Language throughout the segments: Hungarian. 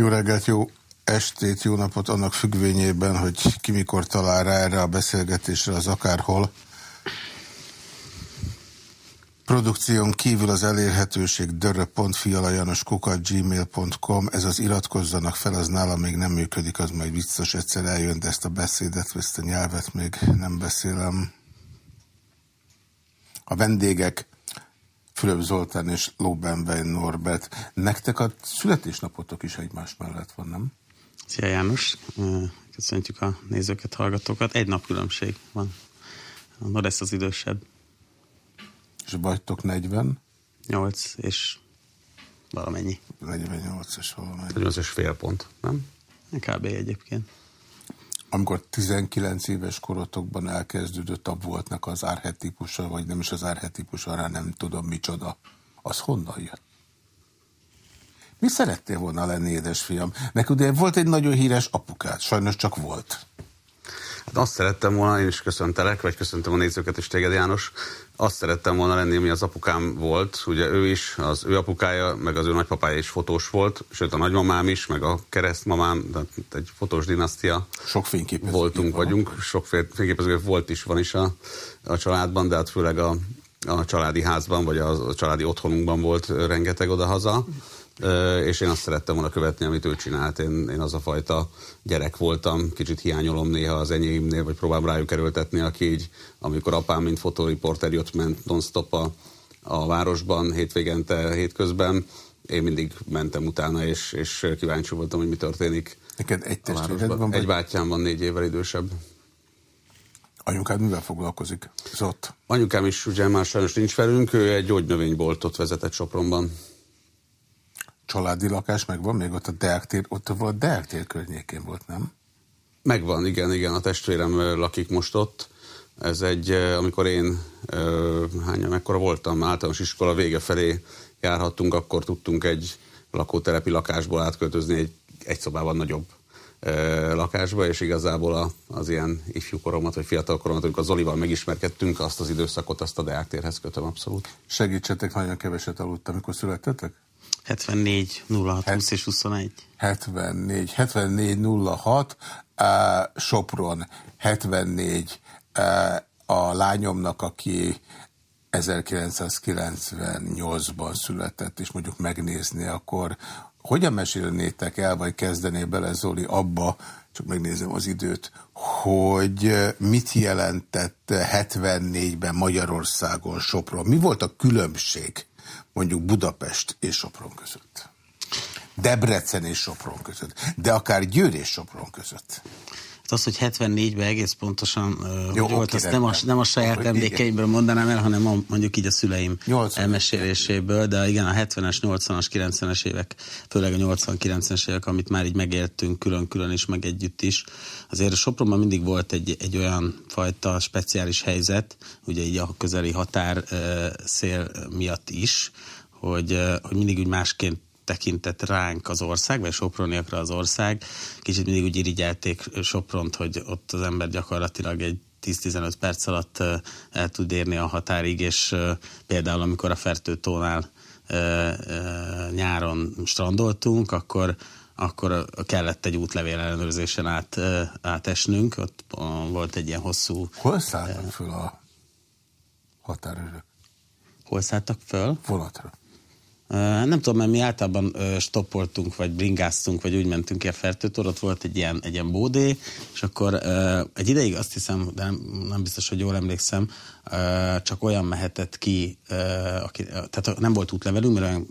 Jó reggelt, jó estét, jó napot annak függvényében, hogy ki mikor talál rá erre a beszélgetésre az akárhol. Produkción kívül az elérhetőség dörö.fialajanoskukat.gmail.com Ez az iratkozzanak fel, az nálam még nem működik, az majd biztos egyszer eljön, de ezt a beszédet, ezt a nyelvet még nem beszélem. A vendégek Fülöp Zoltán és Lóbenbein Norbert. Nektek a születésnapotok is egymás mellett van, nem? Szia János, köszöntjük a nézőket, hallgatókat. Egy nap különbség van. A lesz az idősebb. És vagytok 40? 8 és valamennyi. 48 és valamennyi. 48 és fél pont, nem? Kb. egyébként. Amikor 19 éves korotokban elkezdődött a voltnak az árhetípusa, vagy nem is az árhetípusa, hanem nem tudom micsoda, az honnan jött? Mi szerettél volna lenni, édesfiam? Neked ugye volt egy nagyon híres apukád, sajnos csak volt. Hát azt szerettem volna, én is köszöntelek, vagy köszöntöm a nézőket is téged, János. Azt szerettem volna lenni, ami az apukám volt. Ugye ő is, az ő apukája, meg az ő nagypapája is fotós volt, sőt a nagymamám is, meg a keresztmamám, tehát egy fotós dinasztia. Sok fényképező. Voltunk, vagyunk, sok fényképező volt is, van is a, a családban, de hát főleg a, a családi házban, vagy a, a családi otthonunkban volt rengeteg odahaza és én azt szerettem volna követni, amit ő csinált. Én, én az a fajta gyerek voltam, kicsit hiányolom néha az enyémnél, vagy próbálom rájuk erőltetni, aki így, amikor apám, mint fotóriporter jött, ment non-stop a, a városban, hétvégente, hétközben, én mindig mentem utána, és, és kíváncsi voltam, hogy mi történik. Neked egy testvéred van? Egy bátyám van, négy évvel idősebb. Anyukád mivel foglalkozik? Zott? Anyukám is ugye már sajnos nincs velünk, ő egy gyógynövényboltot vezetett Sopronban családi lakás megvan, még ott a Deák tér, ott a Deák tér környékén volt, nem? Megvan, igen, igen, a testvérem lakik most ott. Ez egy, amikor én hány, mekkora voltam, általános iskola vége felé járhattunk, akkor tudtunk egy lakótelepi lakásból átköltözni egy, egy szobában nagyobb lakásba, és igazából a, az ilyen ifjú koromat, vagy fiatal koromat, amikor az Olival megismerkedtünk, azt az időszakot, azt a Deák térhez kötöm abszolút. Segítsetek, nagyon keveset aludtam, amikor születtetek? 74 06 20 és 21. 74, 74 06, uh, Sopron, 74 uh, a lányomnak, aki 1998-ban született, és mondjuk megnézni, akkor hogyan mesélnétek el, vagy kezdené bele Zoli abba, csak megnézem az időt, hogy mit jelentett 74-ben Magyarországon Sopron? Mi volt a különbség mondjuk Budapest és Sopron között. Debrecen és Sopron között. De akár Győr és Sopron között. Hát az, hogy 74-ben egész pontosan Jó, hogy volt, azt nem a, nem a saját emlékeimből mondanám el, hanem a, mondjuk így a szüleim 80. elmeséléséből, de igen, a 70-es, 80-as, 90-es évek, főleg a 80-90-es évek, amit már így megéltünk külön-külön is, meg együtt is. Azért a Sopronban mindig volt egy, egy olyan fajta speciális helyzet, ugye így a közeli határ szél miatt is, hogy, hogy mindig úgy másként tekintett ránk az ország, vagy Soproniakra az ország. Kicsit mindig úgy irigyelték Sopront, hogy ott az ember gyakorlatilag egy 10-15 perc alatt el tud érni a határig, és például amikor a Fertőtónál nyáron strandoltunk, akkor akkor kellett egy útlevél ellenőrzésen át, átesnünk, ott volt egy ilyen hosszú... Hol szálltak föl a határőrök? Hol szálltak föl? Vonatra. Nem tudom, mert mi általában stoppoltunk, vagy bringáztunk, vagy úgy mentünk ki a fertőtor, ott volt egy ilyen, egy ilyen bódé, és akkor egy ideig azt hiszem, de nem, nem biztos, hogy jól emlékszem, csak olyan mehetett ki, aki, tehát nem volt útlevelünk, mert olyan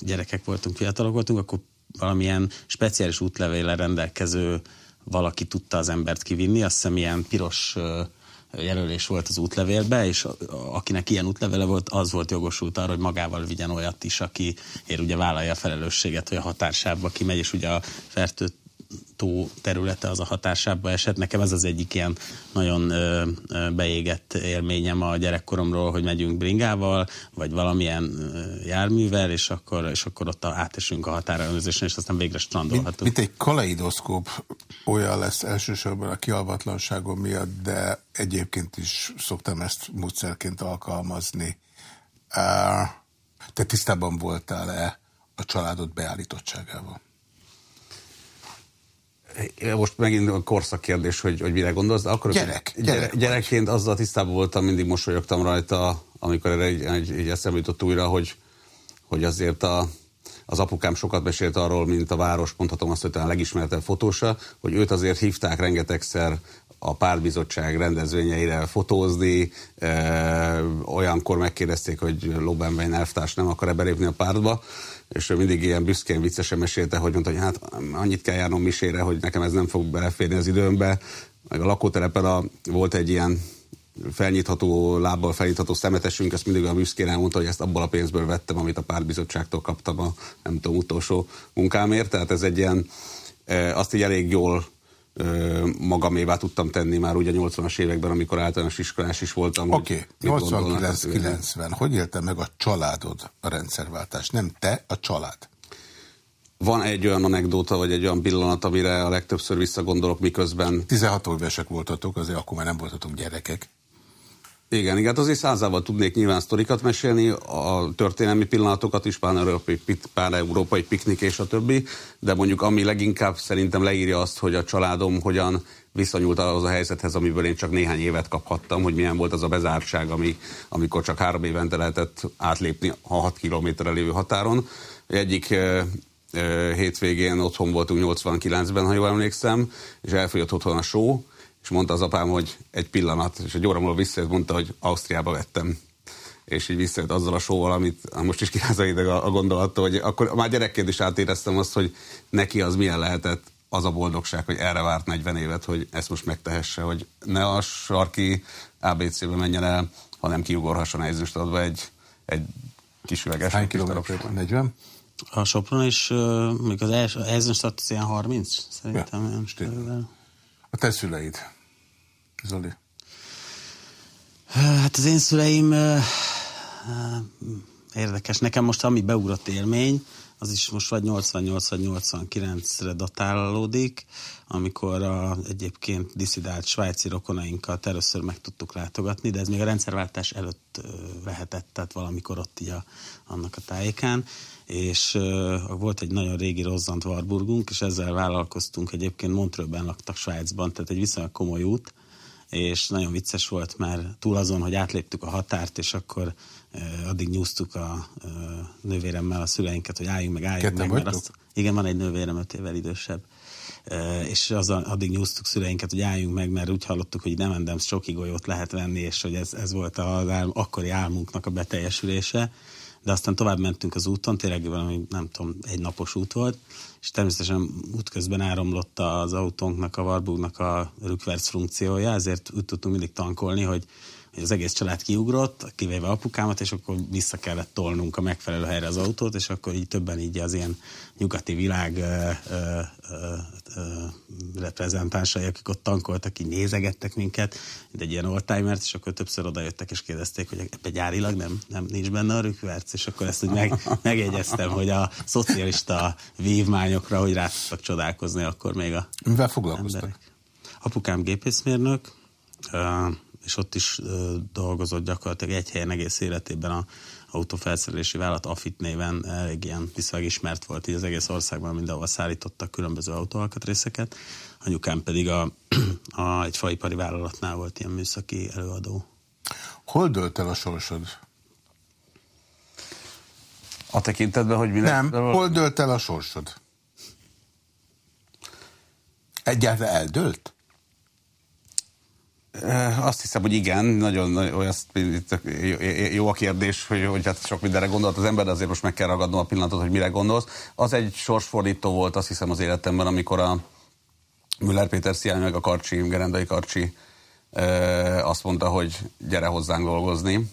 gyerekek voltunk, fiatalok voltunk, akkor valamilyen speciális útlevéle rendelkező valaki tudta az embert kivinni, azt hiszem ilyen piros jelölés volt az útlevélbe, és akinek ilyen útlevele volt, az volt jogosult arra, hogy magával vigyen olyat is, aki ér ugye vállalja a felelősséget, hogy a határsába kimegy, és ugye a fertőt tó területe az a hatásába esett. Nekem ez az egyik ilyen nagyon beégett élményem a gyerekkoromról, hogy megyünk bringával, vagy valamilyen járművel, és akkor, és akkor ott átesünk a határelőzésen, és aztán végre strandolhatunk. Mint, mint egy kaleidoszkóp olyan lesz elsősorban a kialvatlanságom miatt, de egyébként is szoktam ezt módszerként alkalmazni. Te tisztában voltál-e a családod beállítottságával? Most megint a korszak kérdés, hogy, hogy mire gondolsz, de akkor gyerek, gyerek, gyerek gyerekként azzal tisztában voltam, mindig mosolyogtam rajta, amikor erre egy, egy, egy eszembe jutott újra, hogy, hogy azért a, az apukám sokat mesélt arról, mint a város, mondhatom azt, hogy talán legismertebb fotósa, hogy őt azért hívták rengetegszer a pártbizottság rendezvényeire fotózni, e, olyankor megkérdezték, hogy Lobenbein elvtárs nem akar-e belépni a pártba, és ő mindig ilyen büszkén viccesen mesélte, hogy mondta, hogy hát annyit kell járnom misére, hogy nekem ez nem fog beleférni az időmbe. Meg a lakótelepen a, volt egy ilyen felnyitható, lábbal felnyitható szemetesünk, ezt mindig a büszkén elmondta, hogy ezt abból a pénzből vettem, amit a pártbizottságtól kaptam a, nem tudom, utolsó munkámért. Tehát ez egy ilyen, e, azt így elég jól magamévá tudtam tenni már ugye 80-as években, amikor általános iskolás is voltam. Oké, okay. 89-90. Hogy élte meg a családod a rendszerváltást? Nem te, a család. Van egy olyan anekdóta, vagy egy olyan pillanat, amire a legtöbbször visszagondolok, miközben... 16 évesek voltatok, azért akkor már nem voltatok gyerekek. Igen, igen, hát azért százával tudnék nyilván sztorikat mesélni, a történelmi pillanatokat is, pán-európai, pán-európai piknik és a többi, de mondjuk ami leginkább szerintem leírja azt, hogy a családom hogyan viszonyult az a helyzethez, amiből én csak néhány évet kaphattam, hogy milyen volt az a bezártság, ami, amikor csak három évente lehetett átlépni a hat kilométerre lévő határon. Egyik hétvégén otthon voltunk 89-ben, ha jól emlékszem, és elfogyott otthon a só, és mondta az apám, hogy egy pillanat, és egy óra múlva visszajött, mondta, hogy Ausztriába vettem. És így visszajött azzal a sóval, amit most is kiráz a, a gondolattól, hogy akkor már gyerekként is átéreztem azt, hogy neki az milyen lehetett az a boldogság, hogy erre várt 40 évet, hogy ezt most megtehesse, hogy ne a sarki ABC-be menjen el, hanem kiugorhasson helyzőst adva egy, egy kis üveges. Hány kilométer? 40? A Sopron is, uh, még az első, az ilyen 30, szerintem. Ja, a te szüleid? Zoli? Hát az én szüleim érdekes. Nekem most ami beugrott élmény, az is most vagy 88 vagy 89-re datálódik, amikor a egyébként diszidált svájci rokonainkat először meg tudtuk látogatni, de ez még a rendszerváltás előtt lehetett, tehát valamikor ott így a, annak a tájékán, és uh, volt egy nagyon régi rozzant Warburgunk, és ezzel vállalkoztunk, egyébként Montreuxben laktak Svájcban, tehát egy viszonylag komoly út, és nagyon vicces volt, mert túl azon, hogy átléptük a határt, és akkor addig nyúztuk a nővéremmel a szüleinket, hogy álljunk meg, álljunk Ketten meg. Mert azt, igen, van egy nővérem öt évvel idősebb. És az, addig nyúztuk szüleinket, hogy álljunk meg, mert úgy hallottuk, hogy nem endem csoki golyót lehet venni, és hogy ez, ez volt az álm, akkori álmunknak a beteljesülése de aztán tovább mentünk az úton, tényleg valami, nem tudom, egy napos út volt, és természetesen útközben áramlott az autónknak, a Warburgnak a rükverc funkciója, ezért úgy tudtunk mindig tankolni, hogy hogy az egész család kiugrott, kivéve apukámat, és akkor vissza kellett tolnunk a megfelelő helyre az autót, és akkor így többen így az ilyen nyugati világ ö, ö, ö, reprezentánsai, akik ott tankoltak, így nézegettek minket, mint egy ilyen oldtimert, és akkor többször odajöttek és kérdezték, hogy ebbe gyárilag nem, nem nincs benne a rükverc, és akkor ezt úgy meg, megjegyeztem, hogy a szocialista vívmányokra, hogy rá tudtak csodálkozni akkor még a Mivel foglalkoztak? Emberek. Apukám gépészmérnök, és ott is ö, dolgozott gyakorlatilag egy helyen egész életében a autófelszerelési vállalat Afit néven elég ilyen viszonylag ismert volt így az egész országban, mindenhol szállítottak különböző autóalkatrészeket. Anyukám pedig a, a, egy faipari vállalatnál volt ilyen műszaki előadó. Hol dölt el a sorsod? A tekintetben, hogy mi Nem, hol dölt el a sorsod? Egyáltalán eldőlt? Azt hiszem, hogy igen, nagyon, olyan, jó a kérdés, hogy, hogy hát sok mindenre gondolt az ember, de azért most meg kell ragadnom a pillanatot, hogy mire gondolsz. Az egy sorsfordító volt, azt hiszem az életemben, amikor a Müller Péter Sziány meg a Karcsi, Gerendai Karcsi azt mondta, hogy gyere hozzánk dolgozni,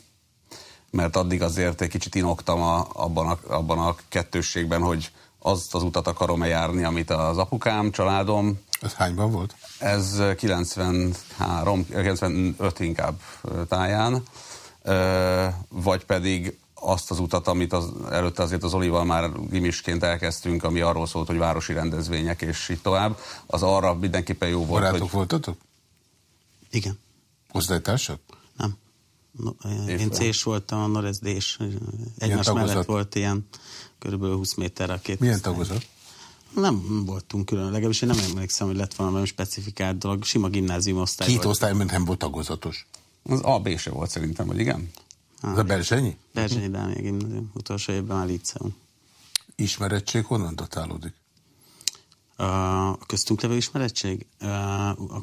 mert addig azért egy kicsit inoktam a, abban, a, abban a kettősségben, hogy azt az utat akarom-e járni, amit az apukám, családom. Ez hányban volt? Ez 93, 95 inkább táján, vagy pedig azt az utat, amit az, előtte azért az Olival már gimisként elkezdtünk, ami arról szólt, hogy városi rendezvények és így tovább, az arra mindenképpen jó volt. Barátok hogy... voltatok? Igen. Osztálytársak? Nem. No, én C-s voltam, a Norez-D-s. Egymás mellett volt ilyen körülbelül 20 méterre a két Milyen tagozat? Nem voltunk külön, legalábbis én nem emlékszem, hogy lett valami specifikált dolog. Sima gimnázium osztály Két volt. osztály nem volt tagozatos. Az A, B se volt szerintem, vagy igen? Ez a Berzsenyi? Berzsenyi Dániel gimnázium. Utolsó évben már liceum. Ismerettség honnan datálódik? A köztünk levő ismerettség? Uh,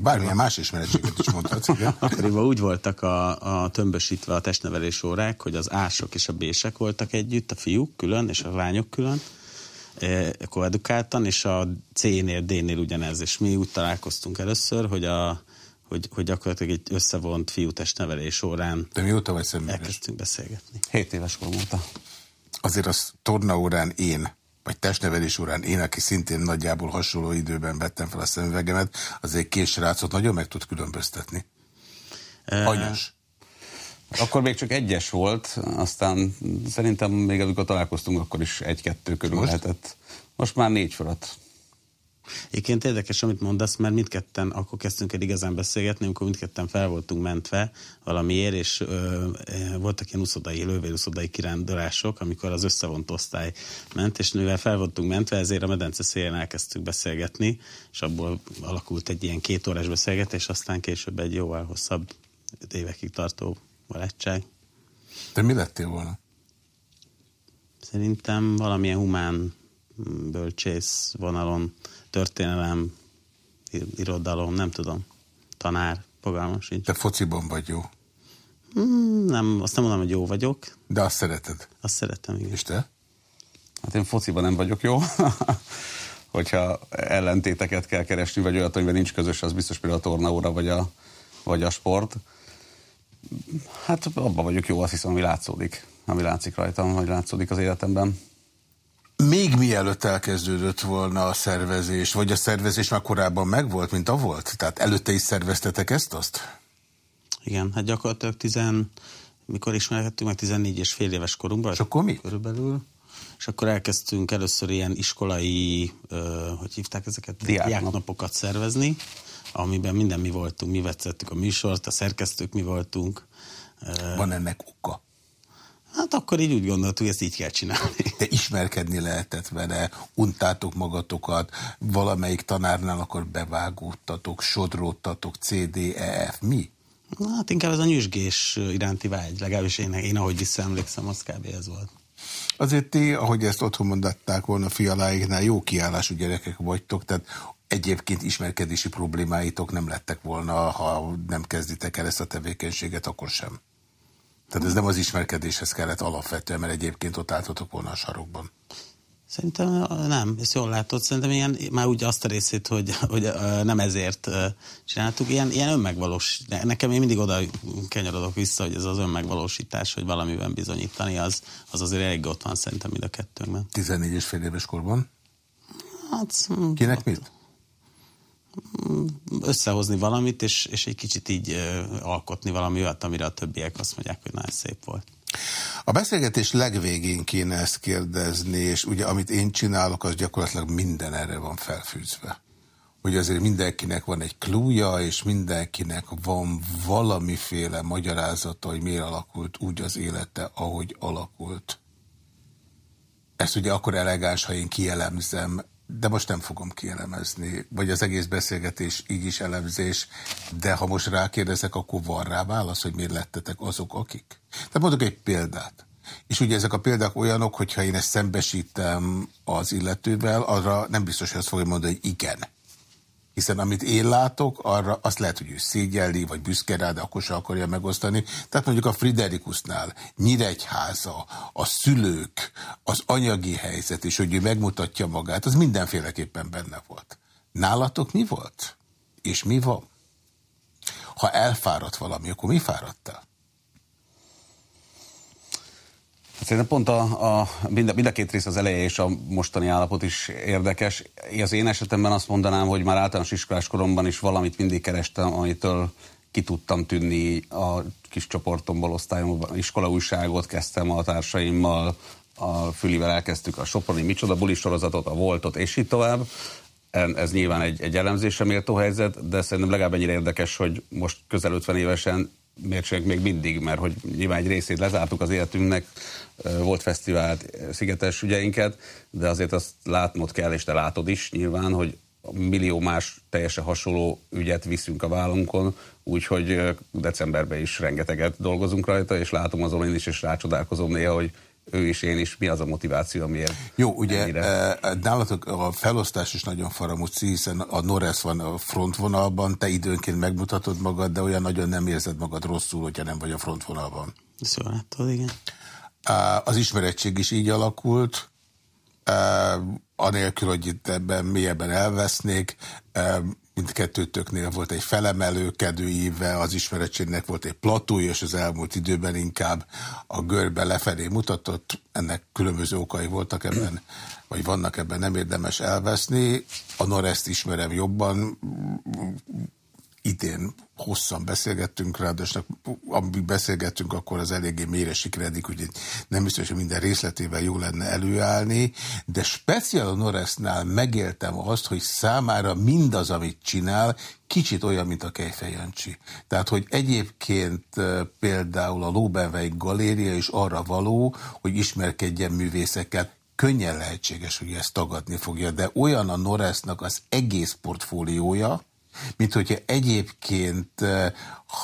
Bármilyen más ismerettséget is mondhatsz, igen. Akkoriban úgy voltak a, a tömbösítve a testnevelés órák, hogy az ások és a bések voltak együtt, a fiúk külön és a lányok külön, eh, koedukáltan, és a C-nél, D-nél ugyanez. És mi úgy találkoztunk először, hogy, a, hogy, hogy gyakorlatilag egy összevont fiú testnevelés órán De mióta vagy személyes? elkezdtünk beszélgetni. 7 éves korom óta. Azért az tornaórán én, vagy testnevelés órán én, aki szintén nagyjából hasonló időben vettem fel a szemüvegemet, azért két srácot nagyon meg tud különböztetni. Anyas. Akkor még csak egyes volt, aztán szerintem még amikor találkoztunk, akkor is egy-kettő körül Most? lehetett. Most már négy fölött. Egyébként érdekes, amit mondasz, mert mindketten akkor kezdtünk el igazán beszélgetni, amikor mindketten fel voltunk mentve valamiért, és ö, voltak ilyen uszodai, lővérúszodai kirándulások, amikor az összevont osztály ment, és mivel fel voltunk mentve, ezért a medence szélén elkezdtünk beszélgetni, és abból alakult egy ilyen két órás beszélgetés, aztán később egy jóval hosszabb évekig tartó barátság. De mi lettél volna? Szerintem valamilyen humán mm, bölcsész vonalon, történelem, ir- irodalom, nem tudom, tanár, fogalmam sincs. Te fociban vagy jó, Mm, Nem, azt nem mondom, hogy jó vagyok, de azt szereted. azt szeretem, igen. És te? Hát én fociban nem vagyok jó. Hogyha ellentéteket kell keresni, vagy olyat, amiben nincs közös, az biztos például a tornaóra, vagy a, vagy a sport. Hát abban vagyok jó, azt hiszem, ami látszódik. Ami látszik rajtam, vagy látszódik az életemben. Még mielőtt elkezdődött volna a szervezés, vagy a szervezés már korábban megvolt, mint a volt? Tehát előtte is szerveztetek ezt-azt? Igen, hát gyakorlatilag tizen, mikor ismerkedtünk meg 14 és fél éves korunkban. És akkor mi? Körülbelül. És akkor elkezdtünk először ilyen iskolai, ö, hogy hívták ezeket? Diáknap. Diáknapokat szervezni, amiben minden mi voltunk. Mi vezettük a műsort, a szerkesztők mi voltunk. Van ennek oka? Hát akkor így úgy gondoltuk, hogy ezt így kell csinálni. De ismerkedni lehetett vele, untátok magatokat, valamelyik tanárnál akkor bevágódtatok, sodródtatok, CDEF, mi? Na, hát inkább ez a nyüzsgés iránti vágy, legalábbis én, én ahogy visszaemlékszem, az kb. ez volt. Azért ti, ahogy ezt otthon mondatták volna fialáiknál, jó kiállású gyerekek vagytok, tehát egyébként ismerkedési problémáitok nem lettek volna, ha nem kezditek el ezt a tevékenységet, akkor sem. Tehát ez nem az ismerkedéshez kellett alapvetően, mert egyébként ott álltatok volna a sarokban. Szerintem nem, ezt jól látod. Szerintem ilyen, már úgy azt a részét, hogy, hogy nem ezért csináltuk, ilyen, ilyen önmegvalós. Nekem én mindig oda kenyarodok vissza, hogy ez az önmegvalósítás, hogy valamiben bizonyítani, az, az azért elég ott van szerintem mind a kettőnkben. 14 és fél éves korban. Hát hm, Kinek mit? Összehozni valamit, és, és egy kicsit így alkotni valami olyat, amire a többiek azt mondják, hogy nagyon szép volt. A beszélgetés legvégén kéne ezt kérdezni, és ugye amit én csinálok, az gyakorlatilag minden erre van felfűzve. Hogy azért mindenkinek van egy klúja, és mindenkinek van valamiféle magyarázata, hogy miért alakult úgy az élete, ahogy alakult. Ezt ugye akkor elegáns, ha én kielemzem, de most nem fogom kielemezni, vagy az egész beszélgetés így is elemzés, de ha most rákérdezek, akkor van rá válasz, hogy miért lettetek azok, akik. Tehát mondok egy példát. És ugye ezek a példák olyanok, hogyha én ezt szembesítem az illetővel, arra nem biztos, hogy azt fogja mondani, hogy igen. Hiszen amit én látok, arra azt lehet, hogy ő szégyelli, vagy büszke rá, de akkor se akarja megosztani. Tehát mondjuk a Friderikusnál Nyíregyháza, a szülők, az anyagi helyzet, és hogy ő megmutatja magát, az mindenféleképpen benne volt. Nálatok mi volt? És mi van? Ha elfáradt valami, akkor mi fáradtál? Hát Szerintem pont a, a, mind, a, mind a két rész az eleje és a mostani állapot is érdekes. Az én esetemben azt mondanám, hogy már általános iskolás koromban is valamit mindig kerestem, amitől ki tudtam tűnni a kis csoportomból, osztályomban, iskolaújságot kezdtem a társaimmal, a Fülivel elkezdtük a Soproni Micsoda buli sorozatot, a Voltot, és így tovább. Ez nyilván egy, egy elemzésre méltó helyzet, de szerintem legalább ennyire érdekes, hogy most közel 50 évesen mércsőnk még mindig, mert hogy nyilván egy részét lezártuk az életünknek, volt fesztivált, szigetes ügyeinket, de azért azt látnod kell, és te látod is nyilván, hogy millió más teljesen hasonló ügyet viszünk a vállunkon, úgyhogy decemberben is rengeteget dolgozunk rajta, és látom azon én is, és rácsodálkozom néha, hogy ő is, én is, mi az a motiváció, amiért Jó, ugye ennyire... nálatok a felosztás is nagyon faramúci, hiszen a Noresz van a frontvonalban, te időnként megmutatod magad, de olyan nagyon nem érzed magad rosszul, hogyha nem vagy a frontvonalban. Szóval látod, igen. Az ismerettség is így alakult, anélkül, hogy itt ebben mélyebben elvesznék, mindkettőtöknél volt egy felemelőkedő íve, az ismeretségnek volt egy platója, és az elmúlt időben inkább a görbe lefelé mutatott. Ennek különböző okai voltak ebben, vagy vannak ebben, nem érdemes elveszni. A Noreszt ismerem jobban, idén hosszan beszélgettünk, ráadásul amíg beszélgettünk, akkor az eléggé mélyre sikeredik, úgyhogy nem biztos, hogy minden részletével jó lenne előállni, de speciál a Norrisnál megéltem azt, hogy számára mindaz, amit csinál, kicsit olyan, mint a Kejfej Jancsi. Tehát, hogy egyébként például a Lóbenveik galéria is arra való, hogy ismerkedjen művészekkel, könnyen lehetséges, hogy ezt tagadni fogja, de olyan a Norrisnak az egész portfóliója, mint hogyha egyébként, eh,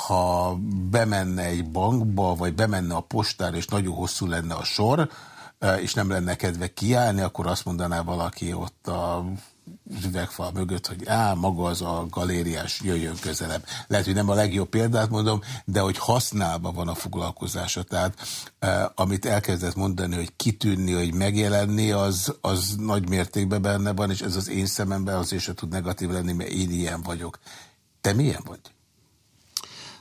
ha bemenne egy bankba, vagy bemenne a postára, és nagyon hosszú lenne a sor, eh, és nem lenne kedve kiállni, akkor azt mondaná valaki ott a üvegfal mögött, hogy á, maga az a galériás jöjjön közelebb. Lehet, hogy nem a legjobb példát mondom, de hogy használva van a foglalkozása. Tehát eh, amit elkezdett mondani, hogy kitűnni, hogy megjelenni, az, az nagy mértékben benne van, és ez az én szememben azért se tud negatív lenni, mert én ilyen vagyok. Te milyen vagy?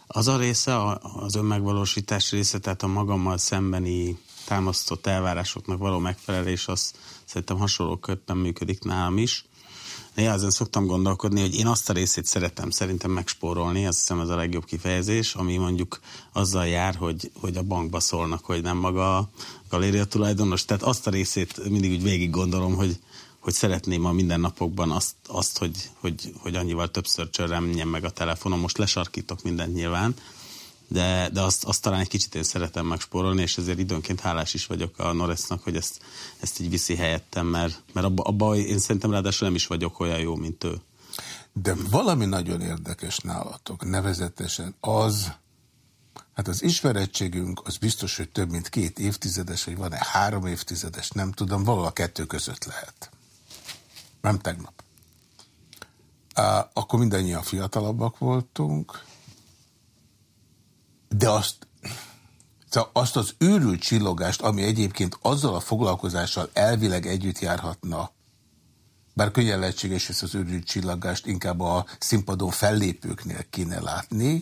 Az a része, az önmegvalósítás része, tehát a magammal szembeni támasztott elvárásoknak való megfelelés, az szerintem hasonlóképpen működik nálam is. Néha ezen szoktam gondolkodni, hogy én azt a részét szeretem szerintem megspórolni, azt hiszem ez a legjobb kifejezés, ami mondjuk azzal jár, hogy, hogy a bankba szólnak, hogy nem maga a galéria tulajdonos. Tehát azt a részét mindig úgy végig gondolom, hogy, hogy szeretném a mindennapokban azt, azt hogy, hogy, hogy annyival többször csörremjen meg a telefonom. Most lesarkítok mindent nyilván, de, de azt, azt talán egy kicsit én szeretem megspórolni, és ezért időnként hálás is vagyok a Norrisnak, hogy ezt, ezt így viszi helyettem, mert, mert abban abba én szerintem ráadásul nem is vagyok olyan jó, mint ő. De valami nagyon érdekes nálatok, nevezetesen az, hát az ismerettségünk az biztos, hogy több mint két évtizedes, vagy van-e három évtizedes, nem tudom, valahol a kettő között lehet. Nem tegnap. Uh, akkor mindannyian fiatalabbak voltunk, de azt, szóval azt az őrült csillogást, ami egyébként azzal a foglalkozással elvileg együtt járhatna, bár könnyen lehetséges ezt az őrült csillagást inkább a színpadon fellépőknél kéne látni,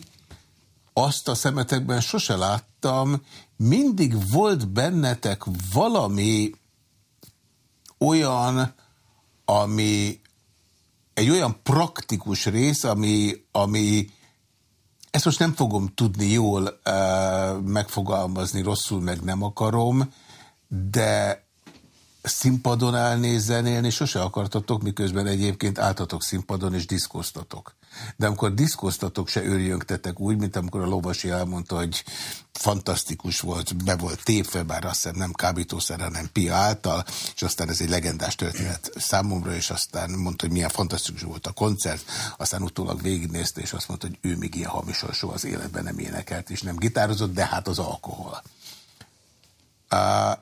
azt a szemetekben sose láttam, mindig volt bennetek valami olyan, ami egy olyan praktikus rész, ami, ami ezt most nem fogom tudni jól uh, megfogalmazni, rosszul meg nem akarom, de színpadon állni, zenélni sose akartatok, miközben egyébként álltatok színpadon és diszkoztatok. De amikor diszkoztatok, se őrjöngtetek úgy, mint amikor a lovasi elmondta, hogy fantasztikus volt, be volt tépve, bár azt hiszem nem kábítószer, hanem pia által, és aztán ez egy legendás történet számomra, és aztán mondta, hogy milyen fantasztikus volt a koncert, aztán utólag végignézte, és azt mondta, hogy ő még ilyen hamisan soha az életben nem énekelt, és nem gitározott, de hát az alkohol. Uh,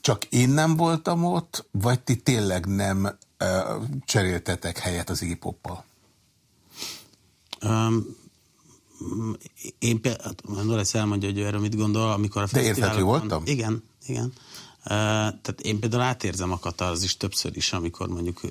csak én nem voltam ott, vagy ti tényleg nem uh, cseréltetek helyet az Iggy Poppal? Um, én például, Norris elmondja, hogy ő erről mit gondol, amikor a De érthető voltam? Igen, igen. Uh, tehát én például átérzem a katarzist többször is, amikor mondjuk uh,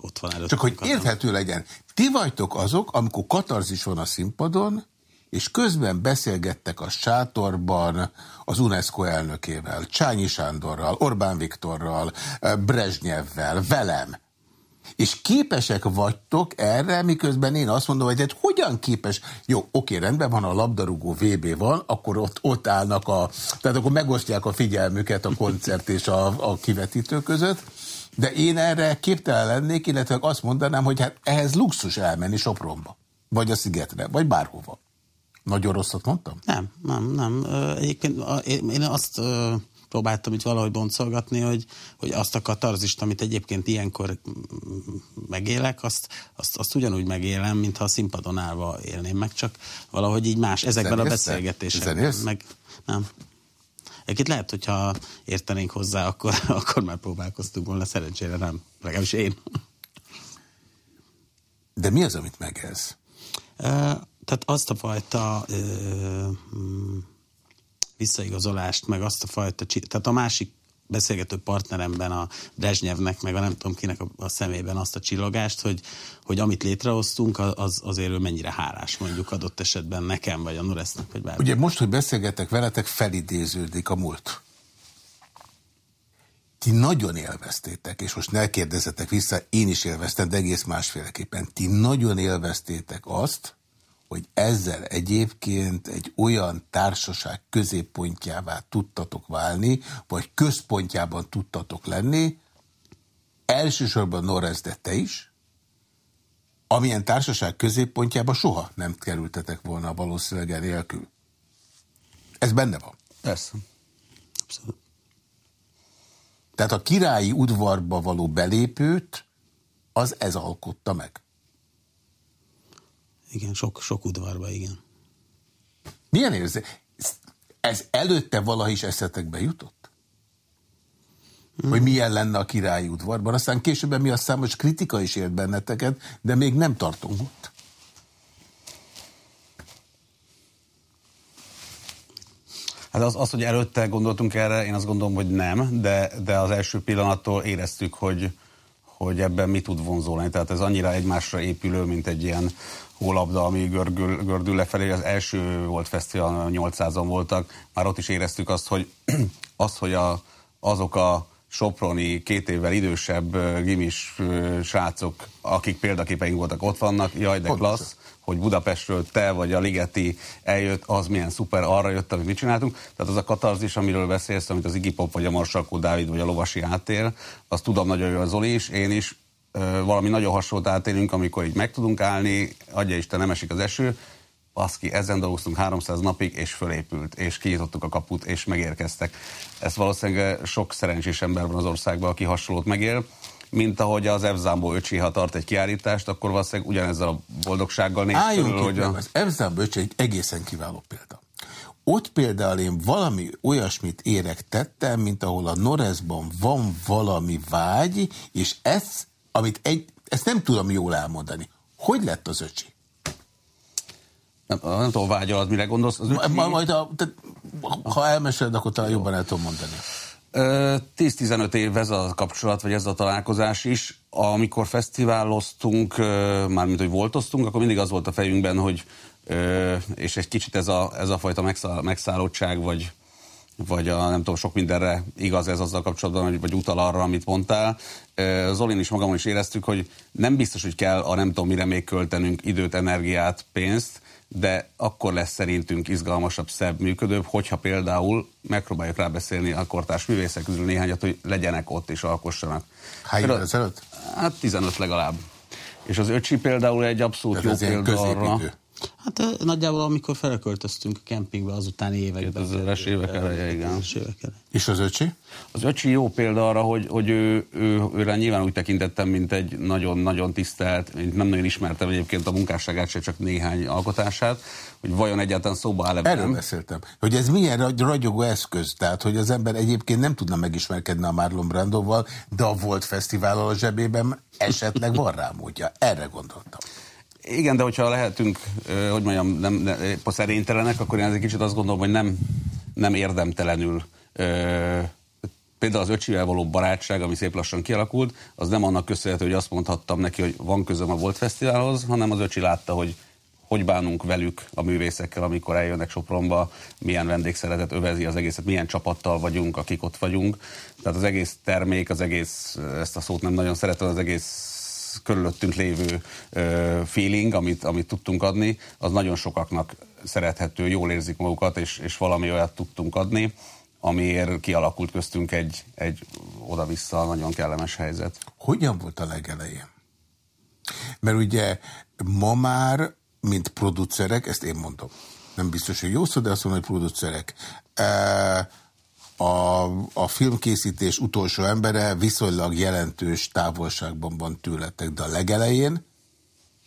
ott van előtt. Csak hogy érthető legyen. Ti vagytok azok, amikor katarzis van a színpadon, és közben beszélgettek a sátorban az UNESCO elnökével, Csányi Sándorral, Orbán Viktorral, Brezsnyevvel, velem. És képesek vagytok erre, miközben én azt mondom, hogy hát hogyan képes? Jó, oké, rendben van, a labdarúgó VB van, akkor ott, ott állnak a... Tehát akkor megosztják a figyelmüket a koncert és a, a kivetítő között, de én erre képtelen lennék, illetve azt mondanám, hogy hát ehhez luxus elmenni Sopronba, vagy a Szigetre, vagy bárhova. Nagyon rosszat mondtam? Nem, nem, nem. Egyébként én azt próbáltam itt valahogy boncolgatni, hogy, hogy azt a katarzist, amit egyébként ilyenkor megélek, azt, azt, azt ugyanúgy megélem, mintha a színpadon állva élném meg, csak valahogy így más ezekben a beszélgetésekben. Meg, nem. Egyébként lehet, hogyha értenénk hozzá, akkor, akkor már próbálkoztunk volna, szerencsére nem. Legalábbis én. De mi az, amit megez? Tehát azt a fajta mm, visszaigazolást, meg azt a fajta, tehát a másik beszélgető partneremben a Brezsnyevnek, meg a nem tudom kinek a, a szemében azt a csillogást, hogy, hogy amit létrehoztunk, az, azért ő mennyire hálás mondjuk adott esetben nekem, vagy a Noresznek, vagy bármi. Ugye most, hogy beszélgetek veletek, felidéződik a múlt. Ti nagyon élveztétek, és most ne kérdezzetek vissza, én is élveztem, de egész másféleképpen. Ti nagyon élveztétek azt, hogy ezzel egyébként egy olyan társaság középpontjává tudtatok válni, vagy központjában tudtatok lenni, elsősorban Norez, de te is, amilyen társaság középpontjába soha nem kerültetek volna valószínűleg nélkül. Ez benne van. Persze. Abszolút. Tehát a királyi udvarba való belépőt, az ez alkotta meg. Igen, sok, sok udvarba, igen. Milyen érzé? Ez előtte valaha is eszetekbe jutott? Hmm. Hogy milyen lenne a királyi udvarban. Aztán később mi a számos kritika is ért benneteket, de még nem tartunk ott. Hát az, az, hogy előtte gondoltunk erre, én azt gondolom, hogy nem, de, de az első pillanattól éreztük, hogy, hogy ebben mi tud vonzó lenni. Tehát ez annyira egymásra épülő, mint egy ilyen hólabda, ami görgül, gördül lefelé. Az első volt fesztivál, 800-an voltak. Már ott is éreztük azt, hogy, az, hogy a, azok a soproni, két évvel idősebb gimis srácok, akik példaképeink voltak, ott vannak, jaj, de klassz, hogy Budapestről te vagy a Ligeti eljött, az milyen szuper, arra jött, amit mit csináltunk. Tehát az a katarzis, amiről beszélsz, amit az Iggy vagy a Marsalkó Dávid, vagy a Lovasi átél, azt tudom nagyon jól Zoli is, én is, valami nagyon hasonlót átélünk, amikor így meg tudunk állni, adja Isten, nem esik az eső, baszki, ezen dolgoztunk 300 napig, és fölépült, és kinyitottuk a kaput, és megérkeztek. Ezt valószínűleg sok szerencsés ember van az országban, aki hasonlót megél, mint ahogy az Evzámbó öcsi, ha tart egy kiállítást, akkor valószínűleg ugyanezzel a boldogsággal néz körül, hogy a... az Evzámbó öcsi egy egészen kiváló példa. Ott például én valami olyasmit érek tettem, mint ahol a Norezban van valami vágy, és ez, amit egy, ezt nem tudom jól elmondani. Hogy lett az öcsi? Nem, nem tudom, vágyalad, mire gondolsz? Az öcsi... Ma, majd a, te, ha elmeséled, akkor talán jobban el tudom mondani. 10-15 év ez a kapcsolat, vagy ez a találkozás is. Amikor fesztiváloztunk, mármint hogy voltoztunk, akkor mindig az volt a fejünkben, hogy és egy kicsit ez a, ez a fajta megszállottság, vagy, vagy a, nem tudom, sok mindenre igaz ez azzal kapcsolatban, vagy, vagy utal arra, amit mondtál. Zolin is magamon is éreztük, hogy nem biztos, hogy kell a nem tudom mire még költenünk időt, energiát, pénzt, de akkor lesz szerintünk izgalmasabb, szebb, működőbb, hogyha például megpróbáljuk rábeszélni a kortárs művészek közül néhányat, hogy legyenek ott és alkossanak. Hány évvel ezelőtt? Hát 15 legalább. És az öcsi például egy abszolút jó példa arra. Hát nagyjából amikor felköltöztünk a kempingbe az utáni években. 2000-es évek eleje, igen. És az öcsi? Az öcsi jó példa arra, hogy, hogy ő, ő, őre nyilván úgy tekintettem, mint egy nagyon-nagyon tisztelt, nem nagyon ismertem egyébként a munkásságát, se csak néhány alkotását, hogy vajon egyáltalán szóba áll Erről beszéltem. Hogy ez milyen ragyogó eszköz, tehát hogy az ember egyébként nem tudna megismerkedni a Marlon Brandoval, de a Volt Fesztivál a zsebében esetleg van rá módja. Erre gondoltam. Igen, de hogyha lehetünk, hogy mondjam, nem, nem, szerénytelenek, akkor én egy kicsit azt gondolom, hogy nem, nem érdemtelenül például az öcsivel való barátság, ami szép lassan kialakult, az nem annak köszönhető, hogy azt mondhattam neki, hogy van közöm a Volt Fesztiválhoz, hanem az öcsi látta, hogy hogy bánunk velük a művészekkel, amikor eljönnek Sopronba, milyen vendégszeretet övezi az egészet, milyen csapattal vagyunk, akik ott vagyunk. Tehát az egész termék, az egész, ezt a szót nem nagyon szeretem, az egész körülöttünk lévő feeling, amit, amit tudtunk adni, az nagyon sokaknak szerethető, jól érzik magukat, és, és valami olyat tudtunk adni, amiért kialakult köztünk egy, egy oda-vissza nagyon kellemes helyzet. Hogyan volt a legelején? Mert ugye ma már, mint producerek, ezt én mondom, nem biztos, hogy jó szó, de azt mondom, hogy producerek. A, a filmkészítés utolsó embere viszonylag jelentős távolságban van tőletek, de a legelején,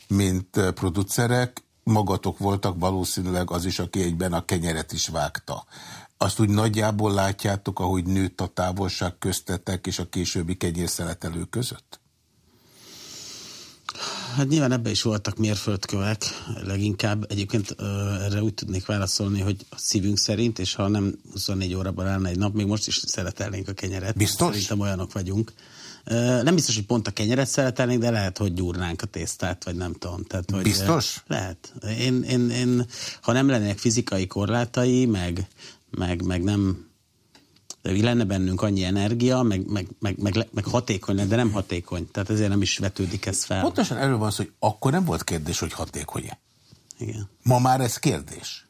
mint producerek, magatok voltak valószínűleg az is, aki egyben a kenyeret is vágta. Azt úgy nagyjából látjátok, ahogy nőtt a távolság köztetek és a későbbi kenyérszeletelő között? Hát nyilván ebbe is voltak mérföldkövek, leginkább. Egyébként uh, erre úgy tudnék válaszolni, hogy a szívünk szerint, és ha nem 24 órában állna egy nap, még most is szeretelnénk a kenyeret. Biztos? Szerintem olyanok vagyunk. Uh, nem biztos, hogy pont a kenyeret szeretelnénk, de lehet, hogy gyúrnánk a tésztát, vagy nem tudom. Tehát, hogy, biztos? Lehet. Én, én, én, ha nem lennének fizikai korlátai, meg, meg, meg nem lenne bennünk annyi energia, meg, meg, meg, meg, meg hatékony, de nem hatékony. Tehát ezért nem is vetődik ez fel. Pontosan erről van szó, hogy akkor nem volt kérdés, hogy hatékony-e. Igen. Ma már ez kérdés.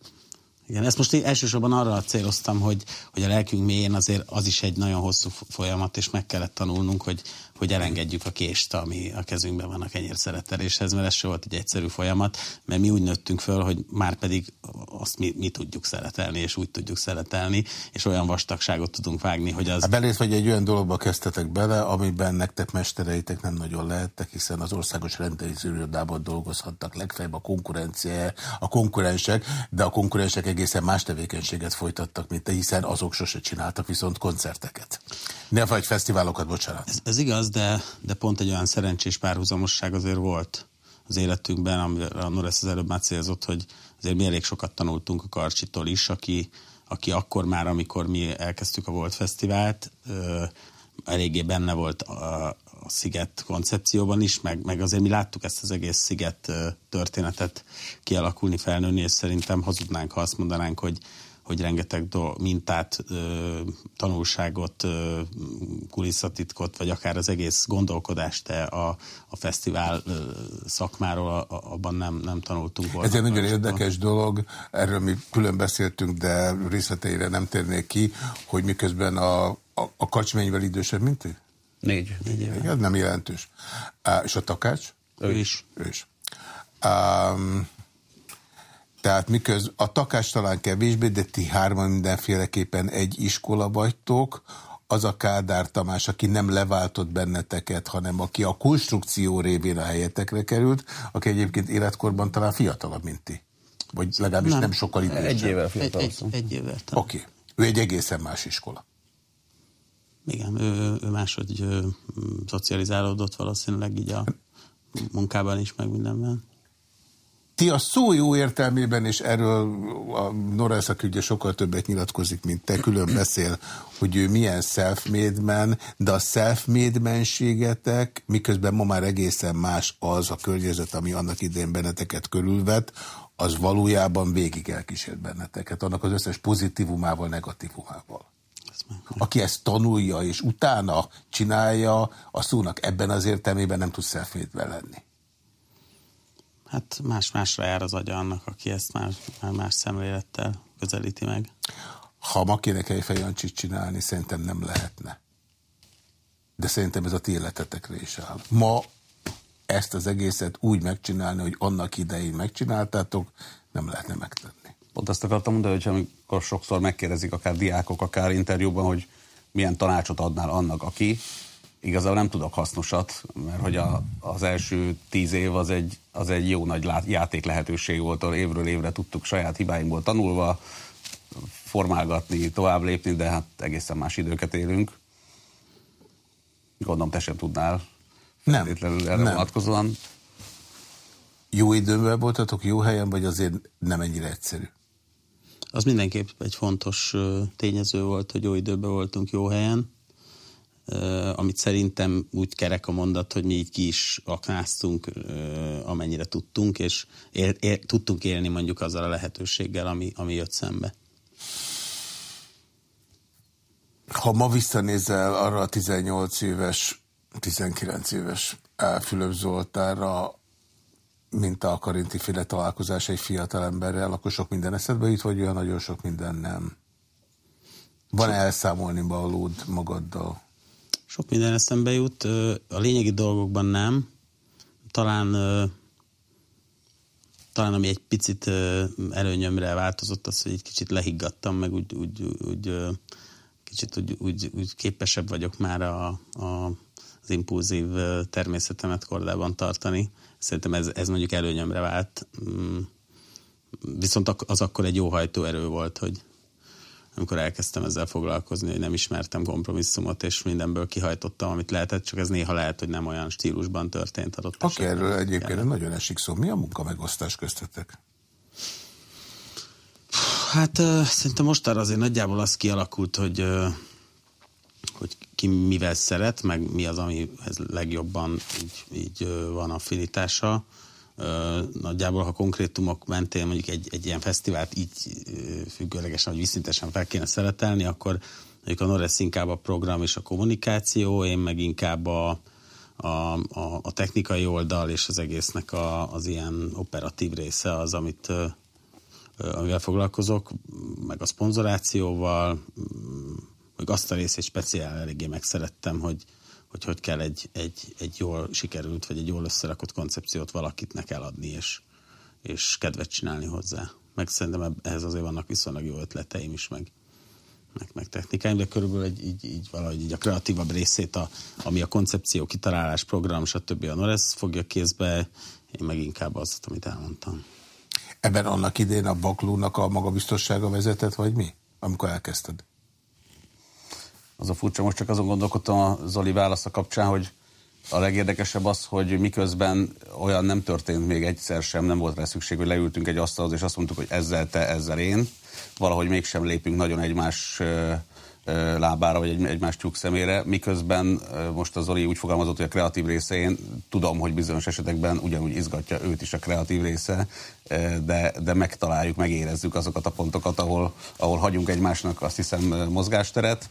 Igen, ezt most én elsősorban arra céloztam, hogy, hogy a lelkünk mélyén azért az is egy nagyon hosszú folyamat, és meg kellett tanulnunk, hogy, hogy elengedjük a kést, ami a kezünkben van a kenyérszereteléshez, mert ez se volt egy egyszerű folyamat, mert mi úgy nőttünk föl, hogy már pedig azt mi, mi tudjuk szeretelni, és úgy tudjuk szeretelni, és olyan vastagságot tudunk vágni, hogy az... Hát belét vagy egy olyan dologba kezdtetek bele, amiben nektek mestereitek nem nagyon lehettek, hiszen az országos rendezőirodában dolgozhattak legfeljebb a konkurencia, a konkurensek, de a konkurensek egészen más tevékenységet folytattak, mint te, hiszen azok sose csináltak viszont koncerteket. Ne vagy fesztiválokat, bocsánat. Ez, ez igaz, de, de pont egy olyan szerencsés párhuzamosság azért volt az életünkben, amire a Noresz az előbb már célzott, hogy azért mi elég sokat tanultunk a Karcsitól is, aki, aki akkor már, amikor mi elkezdtük a Volt Fesztivált, ö, eléggé benne volt a, a Sziget koncepcióban is, meg, meg azért mi láttuk ezt az egész Sziget történetet kialakulni, felnőni, és szerintem hazudnánk, ha azt mondanánk, hogy, hogy rengeteg do- mintát, ö, tanulságot, ö, kulisszatitkot, vagy akár az egész gondolkodást te a, a fesztivál ö, szakmáról a, abban nem, nem tanultunk volna. Ez egy nagyon érdekes dolog, erről mi külön beszéltünk, de részleteire nem térnék ki, hogy miközben a, a, a kacsményvel idősebb, mint ő? Négy. Négy éve. Igen, nem jelentős. És a takács? Ő is. Ő is. Um, tehát miköz a takás talán kevésbé, de ti hárman mindenféleképpen egy iskola vagytok, az a Kádár Tamás, aki nem leváltott benneteket, hanem aki a konstrukció révén a helyetekre került, aki egyébként életkorban talán fiatalabb, mint ti. Vagy legalábbis nem, nem sokkal idősebb. Egy évvel Egy, fiatalabb. egy, egy évvel. Oké. Okay. Ő egy egészen más iskola. Igen, ő, ő máshogy ő, szocializálódott valószínűleg így a munkában is, meg mindenben. Ti a szó jó értelmében, és erről a Norelszak ugye sokkal többet nyilatkozik, mint te, külön beszél, hogy ő milyen self-made man, de a menségetek, miközben ma már egészen más az a környezet, ami annak idén benneteket körülvet, az valójában végig elkísért benneteket, annak az összes pozitívumával, negatívumával. Aki ezt tanulja, és utána csinálja, a szónak ebben az értelmében nem tud self lenni. Hát más-másra jár az agya annak, aki ezt már, már más szemlélettel közelíti meg. Ha ma kéne Kejfej Jancsit csinálni, szerintem nem lehetne. De szerintem ez a ti életetekre is áll. Ma ezt az egészet úgy megcsinálni, hogy annak idején megcsináltátok, nem lehetne megtenni. Pont azt akartam mondani, hogy amikor sokszor megkérdezik akár diákok, akár interjúban, hogy milyen tanácsot adnál annak, aki igazából nem tudok hasznosat, mert hogy a, az első tíz év az egy, az egy jó nagy lát, játék lehetőség volt, ahol évről évre tudtuk saját hibáinkból tanulva formálgatni, tovább lépni, de hát egészen más időket élünk. Gondolom, te sem tudnál nem, erre nem. vonatkozóan. Jó időben voltatok, jó helyen, vagy azért nem ennyire egyszerű? Az mindenképp egy fontos tényező volt, hogy jó időben voltunk, jó helyen amit szerintem úgy kerek a mondat, hogy mi így ki is aknáztunk, amennyire tudtunk, és él, él, tudtunk élni mondjuk azzal a lehetőséggel, ami, ami jött szembe. Ha ma visszanézel arra a 18 éves, 19 éves Fülöp Zoltánra, mint a Karinti féle találkozás egy fiatal emberrel, akkor sok minden eszedbe jut, vagy olyan nagyon sok minden nem? Van -e elszámolni valód magaddal? Sok minden eszembe jut. A lényegi dolgokban nem. Talán, talán ami egy picit előnyömre változott, az, hogy egy kicsit lehiggadtam, meg úgy, úgy, úgy kicsit úgy, úgy, úgy képesebb vagyok már a, a, az impulzív természetemet kordában tartani. Szerintem ez, ez mondjuk előnyömre vált. Mm, viszont az akkor egy jó hajtóerő volt, hogy amikor elkezdtem ezzel foglalkozni, hogy nem ismertem kompromisszumot, és mindenből kihajtottam, amit lehetett, csak ez néha lehet, hogy nem olyan stílusban történt adott Oké, okay, erről egyébként jelen. nagyon esik szó. Mi a munka megosztás köztetek? Hát uh, szerintem mostanra azért nagyjából az kialakult, hogy uh, hogy ki mivel szeret, meg mi az, amihez legjobban így, így uh, van affinitása nagyjából, ha konkrétumok mentén mondjuk egy, egy ilyen fesztivált így függőlegesen, vagy viszintesen fel kéne szeretelni, akkor mondjuk a Norris inkább a program és a kommunikáció, én meg inkább a, a, a, a technikai oldal és az egésznek a, az ilyen operatív része az, amit amivel foglalkozok, meg a szponzorációval, meg azt a részét speciál eléggé megszerettem, hogy, hogy hogy kell egy, egy, egy jól sikerült, vagy egy jól összerakott koncepciót valakitnek eladni, és, és kedvet csinálni hozzá. Meg szerintem ehhez azért vannak viszonylag jó ötleteim is, meg, meg, meg technikáim, de körülbelül egy, így, így valahogy így a kreatívabb részét, a, ami a koncepció, kitalálás, program, stb. a Noresz fogja kézbe, én meg inkább azt, amit elmondtam. Ebben annak idén a Baklónak a magabiztossága vezetett, vagy mi? Amikor elkezdted? Az a furcsa, most csak azon gondolkodtam a Zoli válasza kapcsán, hogy a legérdekesebb az, hogy miközben olyan nem történt még egyszer sem, nem volt rá szükség, hogy leültünk egy asztalhoz, és azt mondtuk, hogy ezzel te, ezzel én. Valahogy mégsem lépünk nagyon egymás lábára, vagy egy, egymás tyúk szemére, miközben most az Zoli úgy fogalmazott, hogy a kreatív része, én tudom, hogy bizonyos esetekben ugyanúgy izgatja őt is a kreatív része, de, de megtaláljuk, megérezzük azokat a pontokat, ahol, ahol hagyunk egymásnak azt hiszem mozgásteret.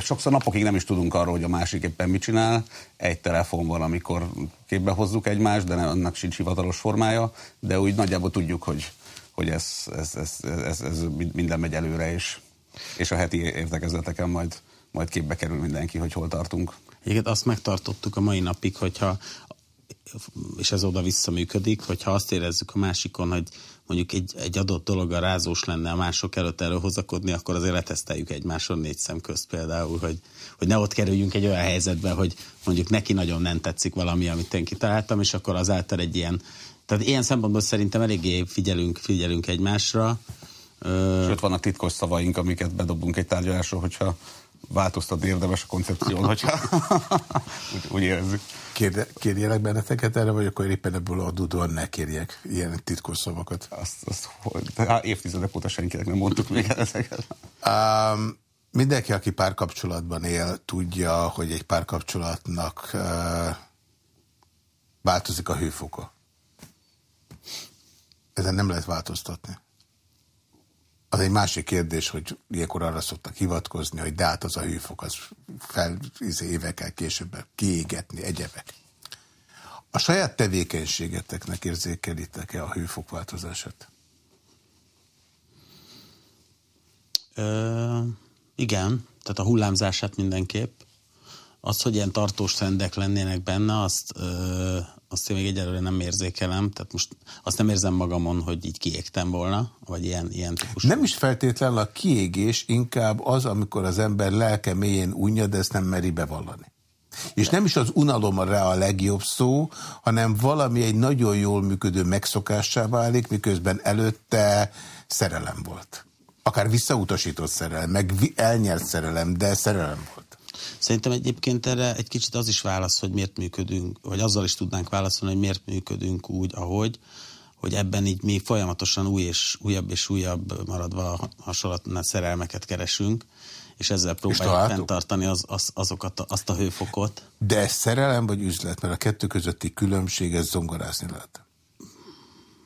Sokszor napokig nem is tudunk arról, hogy a másik éppen mit csinál. Egy telefon van, amikor képbe hozzuk egymást, de annak sincs hivatalos formája, de úgy nagyjából tudjuk, hogy, hogy ez, ez, ez, ez, ez minden megy előre, és és a heti értekezleteken majd, majd képbe kerül mindenki, hogy hol tartunk. Egyébként azt megtartottuk a mai napig, hogyha és ez oda-vissza működik, hogyha azt érezzük a másikon, hogy mondjuk egy, egy adott dolog a rázós lenne a mások előtt előhozakodni, akkor azért leteszteljük egymáson négy szem közt például, hogy, hogy ne ott kerüljünk egy olyan helyzetbe, hogy mondjuk neki nagyon nem tetszik valami, amit én kitaláltam, és akkor azáltal egy ilyen, tehát ilyen szempontból szerintem eléggé figyelünk, figyelünk egymásra, Sőt, vannak titkos szavaink, amiket bedobunk egy tárgyalásról, hogyha változtat érdemes a koncepción, hogyha úgy, úgy érezzük. Kérde, kérjelek benneteket erre, vagy akkor éppen ebből adódóan ne kérjek ilyen titkos szavakat? Azt, azt hát évtizedek óta senkinek nem mondtuk még ezeket. Um, mindenki, aki párkapcsolatban él, tudja, hogy egy párkapcsolatnak uh, változik a hőfoka. Ezen nem lehet változtatni. Az egy másik kérdés, hogy ilyenkor arra szoktak hivatkozni, hogy de hát az a hőfok az fel izé, évekkel később kiégetni, egyebek. A saját tevékenységeteknek érzékelitek-e a hőfok változását? Ö, igen, tehát a hullámzását mindenképp. Az, hogy ilyen tartós trendek lennének benne, azt, ö, azt én még egyelőre nem érzékelem, tehát most azt nem érzem magamon, hogy így kiégtem volna, vagy ilyen, ilyen típusú. Nem is feltétlenül a kiégés, inkább az, amikor az ember lelke mélyén unja, de ezt nem meri bevallani. És nem is az unalom rá a legjobb szó, hanem valami egy nagyon jól működő megszokássá válik, miközben előtte szerelem volt. Akár visszautasított szerelem, meg elnyert szerelem, de szerelem volt. Szerintem egyébként erre egy kicsit az is válasz, hogy miért működünk, vagy azzal is tudnánk válaszolni, hogy miért működünk úgy, ahogy, hogy ebben így mi folyamatosan új és újabb és újabb maradva hasonlatnál szerelmeket keresünk, és ezzel próbáljuk és fenntartani az, az, azokat, azt a hőfokot. De szerelem vagy üzlet? Mert a kettő közötti különbség, ez zongorázni lehet.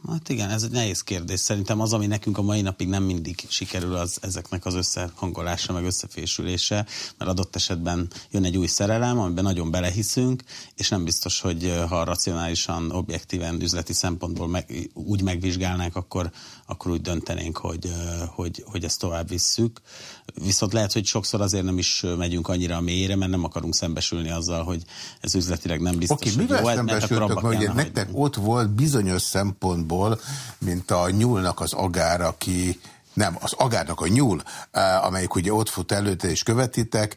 Hát igen, ez egy nehéz kérdés. Szerintem az, ami nekünk a mai napig nem mindig sikerül, az ezeknek az összehangolása, meg összefésülése, mert adott esetben jön egy új szerelem, amiben nagyon belehiszünk, és nem biztos, hogy ha racionálisan, objektíven, üzleti szempontból meg, úgy megvizsgálnánk, akkor, akkor úgy döntenénk, hogy, hogy, hogy ezt tovább visszük. Viszont lehet, hogy sokszor azért nem is megyünk annyira a mélyre, mert nem akarunk szembesülni azzal, hogy ez üzletileg nem biztos, Oké, okay, mivel jó, szembesültök, mert ugye nektek ott volt bizonyos szempontból, mint a nyúlnak az agár, aki nem, az agárnak a nyúl, amelyik ugye ott fut előtte és követitek,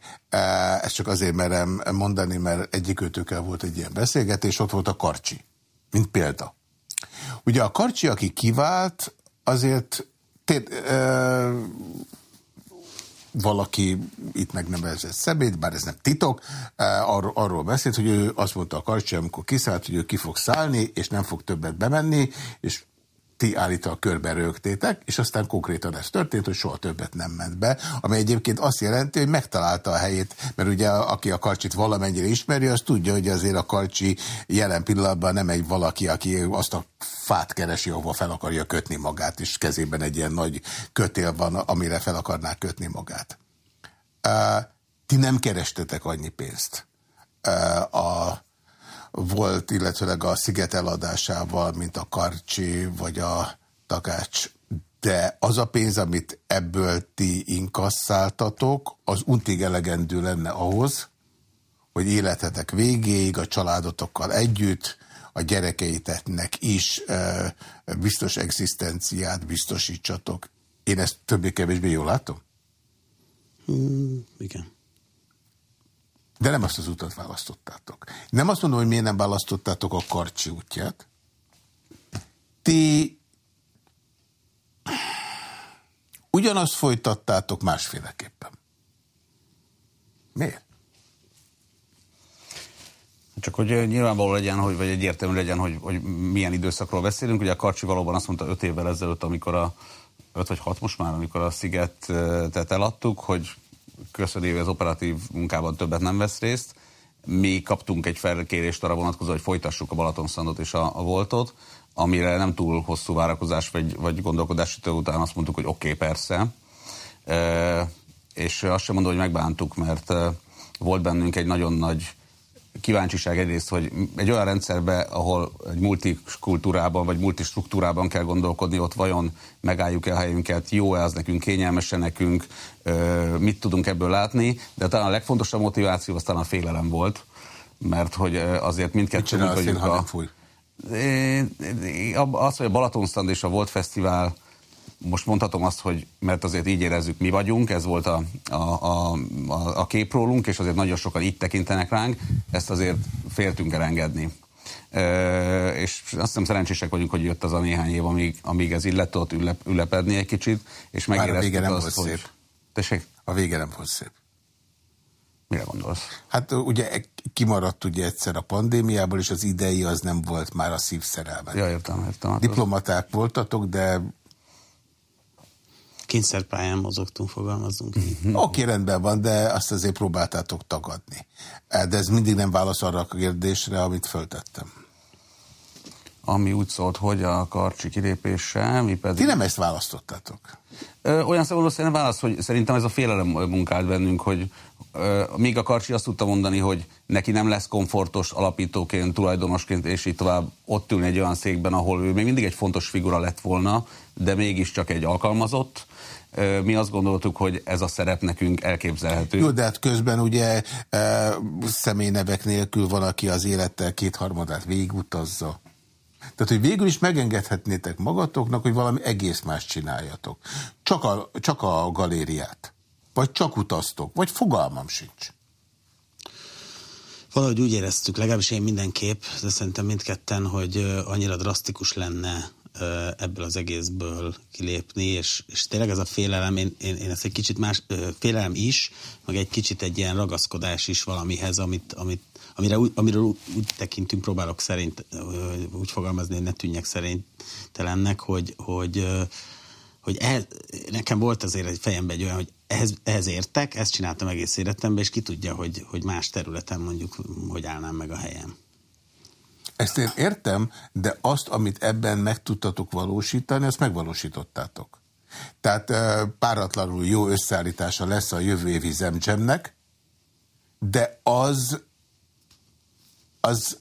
ezt csak azért merem mondani, mert egyikőtőkkel volt egy ilyen beszélgetés, ott volt a karcsi, mint példa. Ugye a karcsi, aki kivált, azért té, ö, valaki itt megnevezett szemét, bár ez nem titok, arról, arról beszélt, hogy ő azt mondta a karcsi, amikor kiszállt, hogy ő ki fog szállni, és nem fog többet bemenni, és ti állítólag körbe rögtétek, és aztán konkrétan ez történt, hogy soha többet nem ment be, ami egyébként azt jelenti, hogy megtalálta a helyét, mert ugye aki a karcsit valamennyire ismeri, az tudja, hogy azért a karcsi jelen pillanatban nem egy valaki, aki azt a fát keresi, ahova fel akarja kötni magát, és kezében egy ilyen nagy kötél van, amire fel akarná kötni magát. Uh, ti nem kerestetek annyi pénzt uh, a volt, illetőleg a sziget eladásával, mint a Karcsi vagy a Takács. De az a pénz, amit ebből ti inkasszáltatok, az untig elegendő lenne ahhoz, hogy életetek végéig a családotokkal együtt, a gyerekeiteknek is e, biztos egzisztenciát biztosítsatok. Én ezt többé-kevésbé jól látom? Mm, igen. De nem azt az utat választottátok. Nem azt mondom, hogy miért nem választottátok a karcsi útját. Ti ugyanazt folytattátok másféleképpen. Miért? Csak hogy nyilvánvaló legyen, hogy, vagy egyértelmű legyen, hogy, hogy milyen időszakról beszélünk. Ugye a Karcsi valóban azt mondta öt évvel ezelőtt, amikor a, öt vagy hat most már, amikor a Szigetet eladtuk, hogy köszönjük az operatív munkában többet nem vesz részt. Mi kaptunk egy felkérést arra vonatkozó, hogy folytassuk a Balatonszandot és a, a Voltot, amire nem túl hosszú várakozás vagy, vagy gondolkodás után azt mondtuk, hogy oké, okay, persze. E, és azt sem mondom, hogy megbántuk, mert volt bennünk egy nagyon nagy kíváncsiság egyrészt, hogy egy olyan rendszerbe, ahol egy multikultúrában vagy multistruktúrában kell gondolkodni, ott vajon megálljuk-e a helyünket, jó-e az nekünk, kényelmesen nekünk, mit tudunk ebből látni, de talán a legfontosabb motiváció az talán a félelem volt, mert hogy azért mindkettő úgy vagyunk a... Az, hogy a Balatonstand és a Volt Fesztivál most mondhatom azt, hogy mert azért így érezzük, mi vagyunk, ez volt a, a, a, a kép rólunk, és azért nagyon sokan itt tekintenek ránk, ezt azért féltünk elengedni. E, és azt hiszem szerencsések vagyunk, hogy jött az a néhány év, amíg, amíg ez illetett ott ülep, ülepedni egy kicsit, és megéreztük nem azt, hogy... Szép. Tessék? A vége nem volt szép. Mire gondolsz? Hát ugye kimaradt ugye egyszer a pandémiából, és az idei az nem volt már a szívszerelme. Ja, értem, értem. Hát Diplomaták az... voltatok, de kényszerpályán mozogtunk, fogalmazunk. Mm -hmm. Oké, okay, rendben van, de azt azért próbáltátok tagadni. De ez mindig nem válasz arra a kérdésre, amit föltettem. Ami úgy szólt, hogy a karcsi kilépéssel, mi pedig... Ti nem ezt választottátok? Ö, olyan szempontból szerintem válasz, hogy szerintem ez a félelem munkált bennünk, hogy még a karcsi azt tudta mondani, hogy neki nem lesz komfortos alapítóként, tulajdonosként, és így tovább ott ülni egy olyan székben, ahol ő még mindig egy fontos figura lett volna, de mégiscsak egy alkalmazott, mi azt gondoltuk, hogy ez a szerep nekünk elképzelhető. Jó, de hát közben ugye e, személynevek nélkül van, aki az élettel kétharmadát végigutazza. Tehát, hogy végül is megengedhetnétek magatoknak, hogy valami egész más csináljatok. Csak a, csak a galériát. Vagy csak utaztok. Vagy fogalmam sincs. Valahogy úgy éreztük, legalábbis én mindenképp, de szerintem mindketten, hogy annyira drasztikus lenne ebből az egészből kilépni, és, és tényleg ez a félelem, én, én, én ezt egy kicsit más, félelem is, meg egy kicsit egy ilyen ragaszkodás is valamihez, amit, amit, amire, amiről úgy, tekintünk, próbálok szerint úgy fogalmazni, hogy ne tűnjek szerintelennek, hogy, hogy, hogy ehhez, nekem volt azért egy fejemben egy olyan, hogy ehhez, ehhez értek, ezt csináltam egész életemben, és ki tudja, hogy, hogy más területen mondjuk, hogy állnám meg a helyem. Ezt én értem, de azt, amit ebben meg tudtatok valósítani, azt megvalósítottátok. Tehát páratlanul jó összeállítása lesz a jövő évi zemcsemnek, de az, az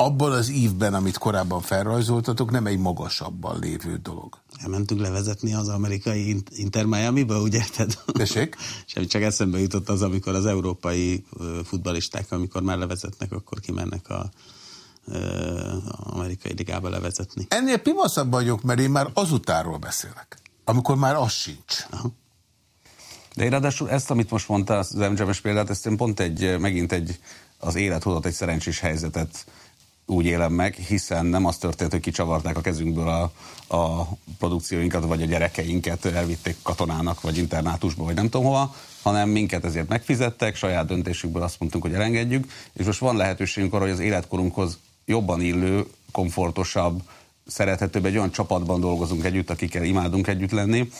abban az ívben, amit korábban felrajzoltatok, nem egy magasabban lévő dolog. Elmentünk levezetni az amerikai Inter Miami-ba, ugye? Tessék? Semmi csak eszembe jutott az, amikor az európai futbalisták, amikor már levezetnek, akkor kimennek a, amerikai ligába levezetni. Ennél pimaszabb vagyok, mert én már azutáról beszélek, amikor már az sincs. Aha. De én ráadásul ezt, amit most mondta, az MGM-es példát, ezt én pont egy, megint egy, az élet hozott egy szerencsés helyzetet úgy élem meg, hiszen nem az történt, hogy kicsavarták a kezünkből a, a produkcióinkat, vagy a gyerekeinket elvitték katonának, vagy internátusba, vagy nem tudom hova, hanem minket ezért megfizettek, saját döntésükből azt mondtunk, hogy elengedjük, és most van lehetőségünk arra, hogy az életkorunkhoz jobban illő, komfortosabb, szerethetőbb, egy olyan csapatban dolgozunk együtt, akikkel imádunk együtt lenni,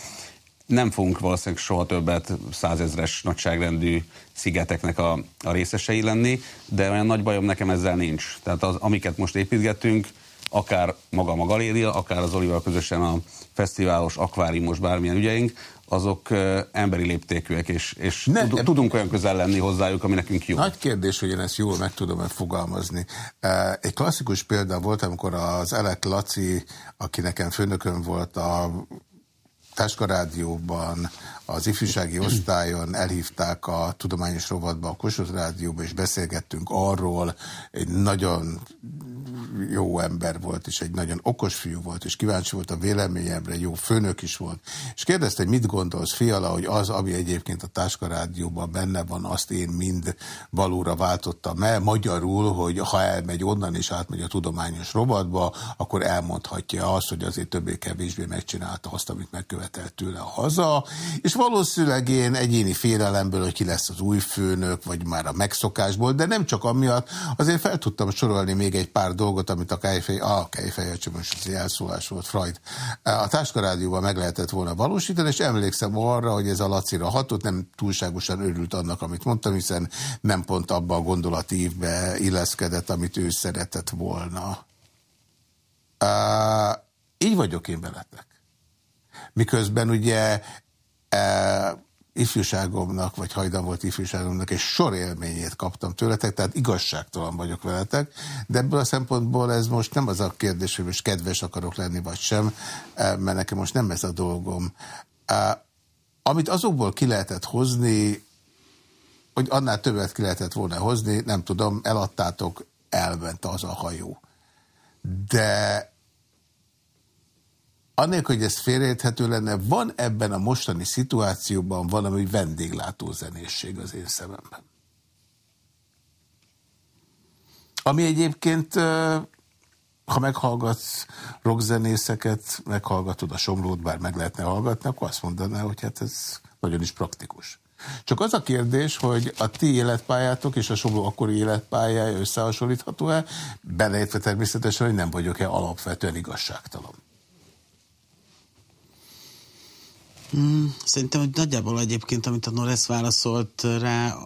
nem fogunk valószínűleg soha többet százezres nagyságrendű szigeteknek a, a részesei lenni, de olyan nagy bajom nekem ezzel nincs. Tehát az, amiket most építgetünk, akár maga a galéria, akár az Olival közösen a fesztiválos, akváriumos bármilyen ügyeink, azok emberi léptékűek, és, és ne, tud, tudunk olyan közel lenni hozzájuk, ami nekünk jó. Nagy kérdés, hogy én ezt jól meg tudom-e fogalmazni. Egy klasszikus példa volt, amikor az Elek Laci, aki nekem főnökön volt a Táska Rádióban, az ifjúsági osztályon elhívták a tudományos rovatba, a Kossuth Rádióba, és beszélgettünk arról, egy nagyon jó ember volt, és egy nagyon okos fiú volt, és kíváncsi volt a véleményemre, jó főnök is volt. És kérdezte, hogy mit gondolsz, fiala, hogy az, ami egyébként a Táska Rádióban benne van, azt én mind valóra váltottam el. Magyarul, hogy ha elmegy onnan és átmegy a tudományos rovatba, akkor elmondhatja azt, hogy azért többé-kevésbé megcsinálta azt, amit megkövetelt tőle a haza, és valószínűleg én egyéni félelemből, hogy ki lesz az új főnök, vagy már a megszokásból, de nem csak amiatt, azért fel tudtam sorolni még egy pár dolgot, amit a Kejfej, a Kejfej, az elszólás volt, Freud, a Táskarádióban meg lehetett volna valósítani, és emlékszem arra, hogy ez a Lacira hatott, nem túlságosan örült annak, amit mondtam, hiszen nem pont abba a gondolatívbe illeszkedett, amit ő szeretett volna. Uh, így vagyok én veletek. Miközben ugye uh, ifjúságomnak, vagy hajdan volt ifjúságomnak, egy sor élményét kaptam tőletek, tehát igazságtalan vagyok veletek, de ebből a szempontból ez most nem az a kérdés, hogy most kedves akarok lenni, vagy sem, eh, mert nekem most nem ez a dolgom. Eh, amit azokból ki lehetett hozni, hogy annál többet ki lehetett volna hozni, nem tudom, eladtátok, elment az a hajó. De Annélkül, hogy ez félreérthető lenne, van ebben a mostani szituációban valami vendéglátó zenészség az én szememben. Ami egyébként, ha meghallgatsz rockzenészeket, meghallgatod a somlót, bár meg lehetne hallgatni, akkor azt mondaná, hogy hát ez nagyon is praktikus. Csak az a kérdés, hogy a ti életpályátok és a somló akkori életpályája összehasonlítható-e, beleértve természetesen, hogy nem vagyok-e alapvetően igazságtalan. Mm, szerintem, hogy nagyjából egyébként, amit a Noresz válaszolt rá,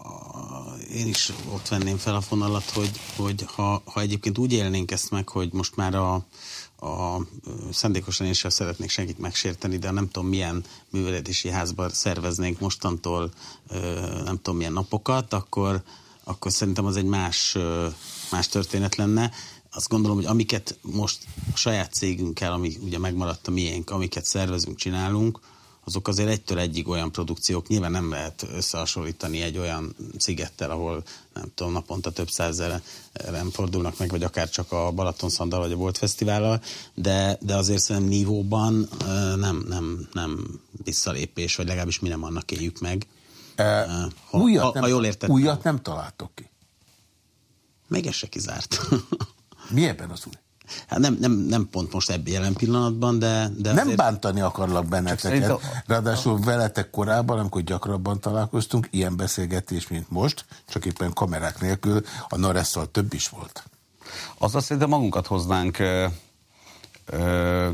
én is ott venném fel a fonalat, hogy, hogy ha, ha egyébként úgy élnénk ezt meg, hogy most már a, a szándékosan én sem szeretnék senkit megsérteni, de nem tudom milyen művelési házban szerveznénk mostantól nem tudom milyen napokat, akkor, akkor szerintem az egy más, más történet lenne. Azt gondolom, hogy amiket most a saját cégünkkel, ami ugye megmaradt a miénk, amiket szervezünk, csinálunk, azok azért egytől egyig olyan produkciók, nyilván nem lehet összehasonlítani egy olyan szigettel, ahol nem tudom, naponta több százezeren fordulnak meg, vagy akár csak a Balaton Szandal, vagy a Volt Fesztivállal, de, de azért szerintem nívóban nem, nem, nem visszalépés, vagy legalábbis mi nem annak éljük meg. E, ha, újat, ha, nem, ha jól értettem. Újat nem találtok ki. Még ez se kizárt. Mi ebben az új? Hát nem, nem, nem pont most ebben jelen pillanatban, de... de nem azért... bántani akarlak benneteket. A... Ráadásul veletek korábban, amikor gyakrabban találkoztunk, ilyen beszélgetés, mint most, csak éppen kamerák nélkül, a Naresszal több is volt. Azzal szerintem magunkat hoznánk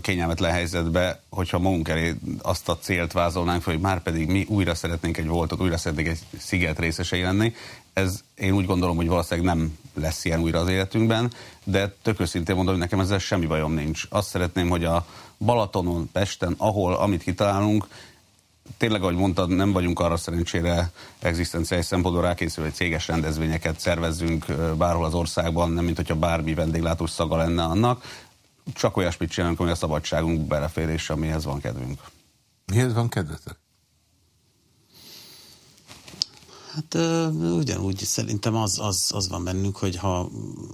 kényelmetlen helyzetbe, hogyha magunk elé azt a célt vázolnánk hogy már pedig mi újra szeretnénk egy voltot, újra szeretnénk egy sziget részesei lenni. Ez én úgy gondolom, hogy valószínűleg nem lesz ilyen újra az életünkben, de tök őszintén mondom, hogy nekem ezzel semmi bajom nincs. Azt szeretném, hogy a Balatonon, Pesten, ahol, amit kitalálunk, tényleg, ahogy mondtad, nem vagyunk arra szerencsére egzisztenciális szempontból rákészülő, hogy céges rendezvényeket szervezzünk bárhol az országban, nem mint hogyha bármi vendéglátós szaga lenne annak csak olyasmit csinálunk, ami a szabadságunk belefér, és amihez van kedvünk. Mihez van kedvetek? Hát ugyanúgy szerintem az, az, az van bennünk, hogy ha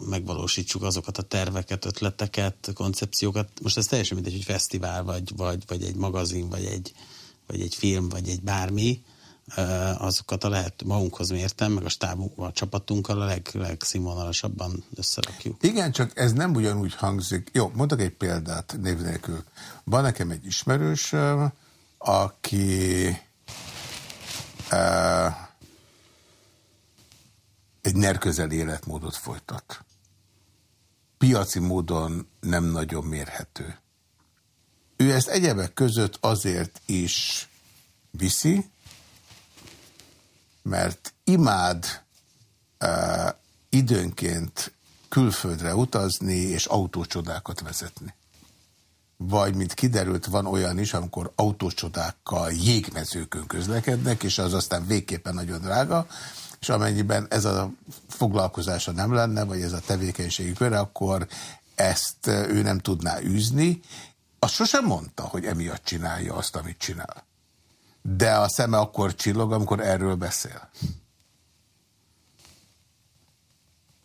megvalósítsuk azokat a terveket, ötleteket, koncepciókat, most ez teljesen mindegy, hogy fesztivál, vagy, vagy, vagy egy magazin, vagy egy, vagy egy film, vagy egy bármi, azokat a lehet magunkhoz mértem, meg a stábunk, a csapatunkkal a leg, legszínvonalasabban összerakjuk. Igen, csak ez nem ugyanúgy hangzik. Jó, mondok egy példát név nélkül. Van nekem egy ismerős, aki uh, egy nerközeli életmódot folytat. Piaci módon nem nagyon mérhető. Ő ezt egyebek között azért is viszi, mert imád uh, időnként külföldre utazni és autócsodákat vezetni. Vagy, mint kiderült, van olyan is, amikor autócsodákkal jégmezőkön közlekednek, és az aztán végképpen nagyon drága, és amennyiben ez a foglalkozása nem lenne, vagy ez a tevékenységi köre, akkor ezt ő nem tudná űzni. Azt sosem mondta, hogy emiatt csinálja azt, amit csinál de a szeme akkor csillog, amikor erről beszél.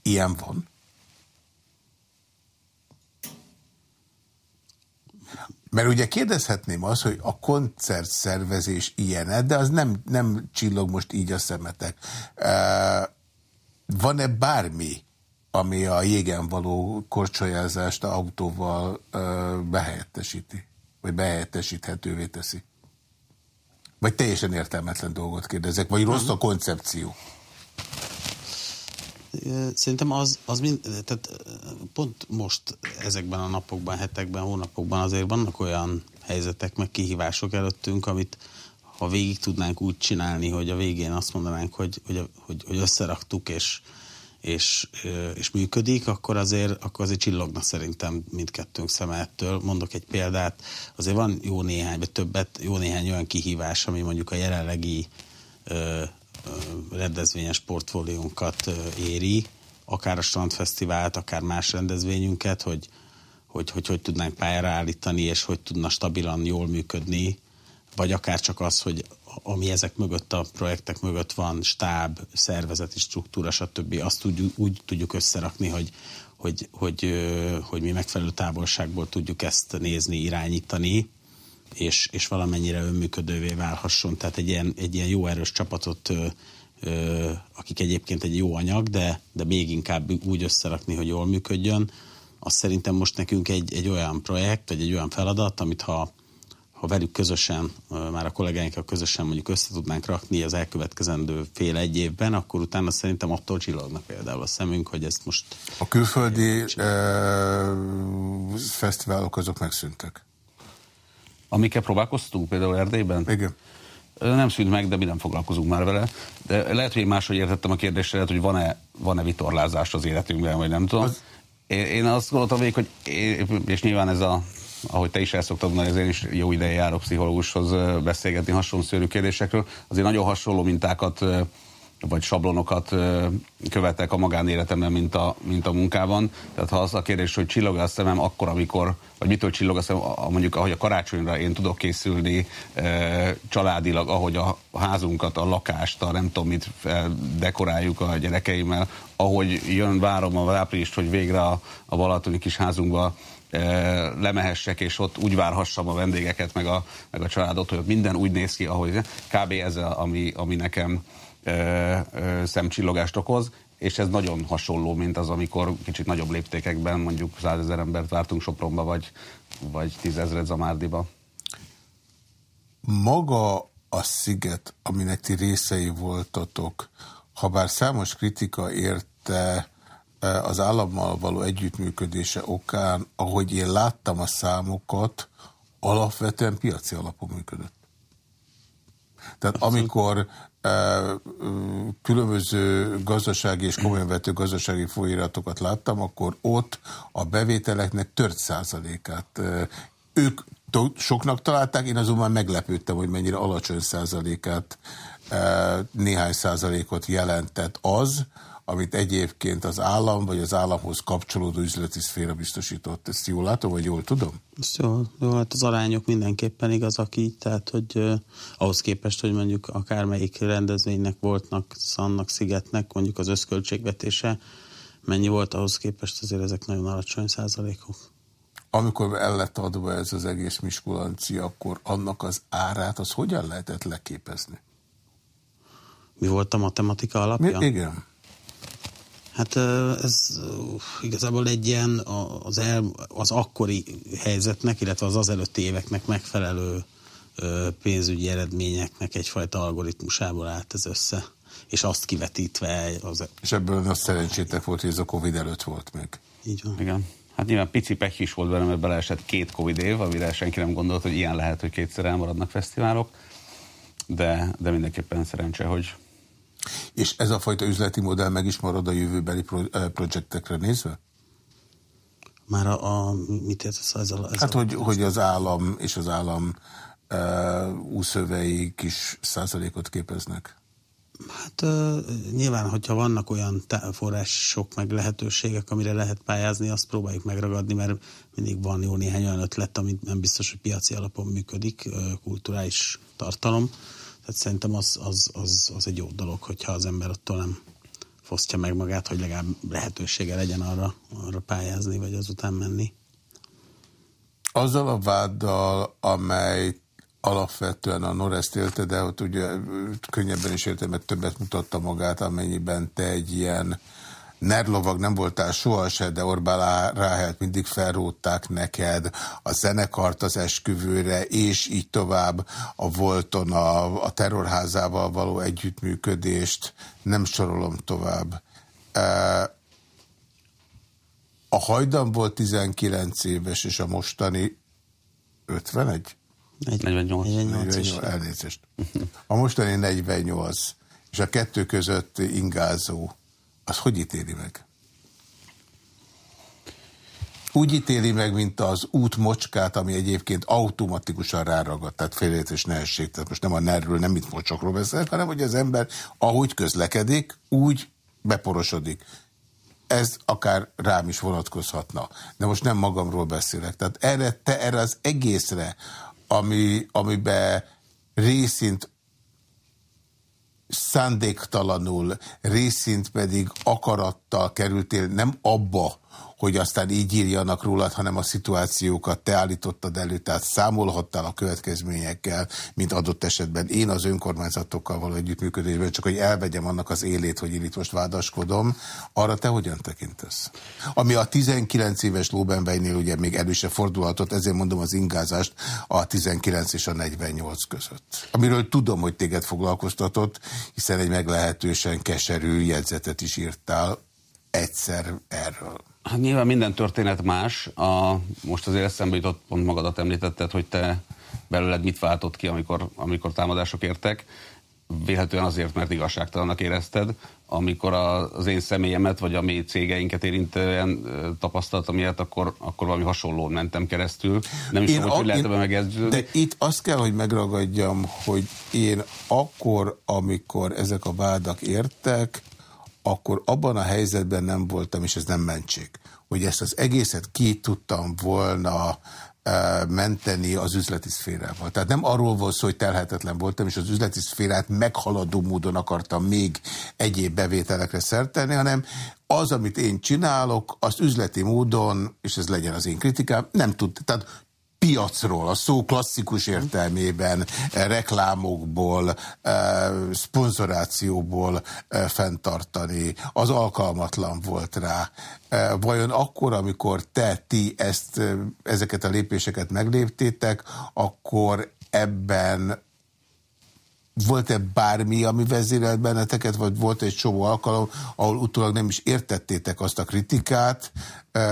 Ilyen van. Mert ugye kérdezhetném azt, hogy a koncert szervezés ilyen de az nem, nem csillog most így a szemetek. Van-e bármi, ami a jégen való korcsolyázást autóval behelyettesíti? Vagy behelyettesíthetővé teszi? Vagy teljesen értelmetlen dolgot kérdezek, vagy rossz a koncepció? Szerintem az, az mind, tehát pont most ezekben a napokban, hetekben, hónapokban azért vannak olyan helyzetek, meg kihívások előttünk, amit ha végig tudnánk úgy csinálni, hogy a végén azt mondanánk, hogy, hogy, hogy, hogy összeraktuk, és, és, és működik, akkor azért, akkor azért csillogna szerintem mindkettőnk szeme ettől. Mondok egy példát, azért van jó néhány, vagy többet, jó néhány olyan kihívás, ami mondjuk a jelenlegi rendezvényes portfóliónkat éri, akár a Strandfesztivált, akár más rendezvényünket, hogy hogy, hogy hogy tudnánk pályára állítani, és hogy tudna stabilan jól működni, vagy akár csak az, hogy ami ezek mögött a projektek mögött van, stáb, szervezeti struktúra, stb. azt úgy, úgy tudjuk összerakni, hogy, hogy, hogy, hogy mi megfelelő távolságból tudjuk ezt nézni, irányítani, és, és valamennyire önműködővé válhasson. Tehát egy ilyen, egy ilyen jó erős csapatot, akik egyébként egy jó anyag, de, de még inkább úgy összerakni, hogy jól működjön, az szerintem most nekünk egy, egy olyan projekt, vagy egy olyan feladat, amit ha ha velük közösen, már a kollégáinkkal közösen mondjuk össze tudnánk rakni az elkövetkezendő fél egy évben, akkor utána szerintem attól csillogna például a szemünk, hogy ezt most... A külföldi e, fesztiválok azok megszűntek? Amikkel próbálkoztunk, például Erdélyben? Igen. Nem szűnt meg, de mi nem foglalkozunk már vele. De lehet, hogy én máshogy értettem a kérdésre, lehet, hogy van-e van -e vitorlázás az életünkben, vagy nem tudom. Az... Én azt gondoltam végig, hogy én, és nyilván ez a ahogy te is el szoktad mondani, ezért is jó ideje járok pszichológushoz beszélgetni hasonló szörű kérdésekről. Azért nagyon hasonló mintákat vagy sablonokat követek a magánéletemben, mint a, mint a munkában. Tehát ha az a kérdés, hogy csillog a szemem akkor, amikor, vagy mitől csillog a szemem, mondjuk ahogy a karácsonyra én tudok készülni családilag, ahogy a házunkat, a lakást, a nem tudom mit dekoráljuk a gyerekeimmel, ahogy jön, várom a áprilist, hogy végre a, a Balatoni kis házunkba lemehessek, és ott úgy várhassam a vendégeket, meg a, meg a családot, hogy minden úgy néz ki, ahogy kb. ez, a, ami, ami nekem ö, ö, szemcsillogást okoz, és ez nagyon hasonló, mint az, amikor kicsit nagyobb léptékekben mondjuk százezer embert vártunk Sopronba, vagy, vagy tízezret Zamárdiba. Maga a sziget, aminek ti részei voltatok, ha bár számos kritika érte az állammal való együttműködése okán, ahogy én láttam a számokat, alapvetően piaci alapon működött. Tehát amikor különböző gazdasági és komolyan vető gazdasági folyiratokat láttam, akkor ott a bevételeknek tört százalékát ők soknak találták, én azonban meglepődtem, hogy mennyire alacsony százalékát, néhány százalékot jelentett az, amit egyébként az állam, vagy az államhoz kapcsolódó üzleti szféra biztosított. Ezt jól látom, vagy jól tudom? Ezt jó, jó, hát az arányok mindenképpen igazak így, tehát hogy uh, ahhoz képest, hogy mondjuk akármelyik rendezvénynek voltnak, Szannak, Szigetnek, mondjuk az összköltségvetése, mennyi volt ahhoz képest, azért ezek nagyon alacsony százalékok. Amikor el lett adva ez az egész miskulancia, akkor annak az árát, az hogyan lehetett leképezni? Mi volt a matematika alapja? Mi, igen. Hát ez igazából egy ilyen az, el, az akkori helyzetnek, illetve az azelőtti éveknek megfelelő pénzügyi eredményeknek egyfajta algoritmusából állt ez össze. És azt kivetítve... Az... És ebből az szerencsétek volt, hogy ez a Covid előtt volt még. Így van. Igen. Hát nyilván pici pek is volt benne, mert beleesett két Covid év, amire senki nem gondolt, hogy ilyen lehet, hogy kétszer elmaradnak fesztiválok. De, de mindenképpen szerencse, hogy, és ez a fajta üzleti modell meg is marad a jövőbeli pro, eh, projektekre nézve? Már a, a mit értesz ez a, ez Hát, a, hogy, hogy az állam és az állam uh, úszövei kis százalékot képeznek. Hát uh, nyilván, hogyha vannak olyan források, meg lehetőségek, amire lehet pályázni, azt próbáljuk megragadni, mert mindig van jó néhány olyan ötlet, amit nem biztos, hogy piaci alapon működik, uh, kulturális tartalom. Tehát szerintem az, az, az, az egy jó dolog, hogyha az ember attól nem fosztja meg magát, hogy legalább lehetősége legyen arra, arra pályázni, vagy azután menni. Azzal a váddal, amely alapvetően a Noreszt élte, de ott ugye könnyebben is értem, mert többet mutatta magát, amennyiben te egy ilyen Nerlovag nem voltál sohasem, de Orbán Ráhelt mindig felrótták neked, a zenekart az esküvőre, és így tovább a Volton a, a terrorházával való együttműködést, nem sorolom tovább. A hajdan volt 19 éves, és a mostani 51? 48. 48 elnézést. A mostani 48, és a kettő között ingázó az hogy ítéli meg? Úgy ítéli meg, mint az út mocskát, ami egyébként automatikusan ráragadt, tehát félértés nehesség. Tehát most nem a nervről, nem mit mocsokról beszélek, hanem hogy az ember ahogy közlekedik, úgy beporosodik. Ez akár rám is vonatkozhatna. De most nem magamról beszélek. Tehát erre, te erre az egészre, ami, amiben részint szándéktalanul, részint pedig akarattal kerültél nem abba, hogy aztán így írjanak rólad, hanem a szituációkat te állítottad elő, tehát számolhattál a következményekkel, mint adott esetben én az önkormányzatokkal való együttműködésben, csak hogy elvegyem annak az élét, hogy én itt most vádaskodom, arra te hogyan tekintesz? Ami a 19 éves Lóbenvejnél ugye még előse fordulhatott, ezért mondom az ingázást a 19 és a 48 között. Amiről tudom, hogy téged foglalkoztatott, hiszen egy meglehetősen keserű jegyzetet is írtál egyszer erről. Hát nyilván minden történet más. A, most azért eszembe jutott, pont magadat említetted, hogy te belőled mit váltott ki, amikor, amikor támadások értek. Véletlenül azért, mert igazságtalannak érezted, amikor az én személyemet, vagy a mi cégeinket érintően tapasztaltam ilyet, akkor, akkor valami hasonlón mentem keresztül. Nem is én tudom, hogy, hogy lehet megkezdődni. De itt azt kell, hogy megragadjam, hogy én akkor, amikor ezek a vádak értek, akkor abban a helyzetben nem voltam, és ez nem mentség, hogy ezt az egészet ki tudtam volna e, menteni az üzleti szférával. Tehát nem arról volt szó, hogy telhetetlen voltam, és az üzleti szférát meghaladó módon akartam még egyéb bevételekre szertenni, hanem az, amit én csinálok, azt üzleti módon, és ez legyen az én kritikám, nem tud, tehát piacról, a szó klasszikus értelmében, eh, reklámokból, eh, szponzorációból eh, fenntartani. Az alkalmatlan volt rá. Vajon akkor, amikor te, ti ezt, ezeket a lépéseket megléptétek, akkor ebben volt-e bármi, ami vezérelt benneteket, vagy volt egy csomó alkalom, ahol utólag nem is értettétek azt a kritikát,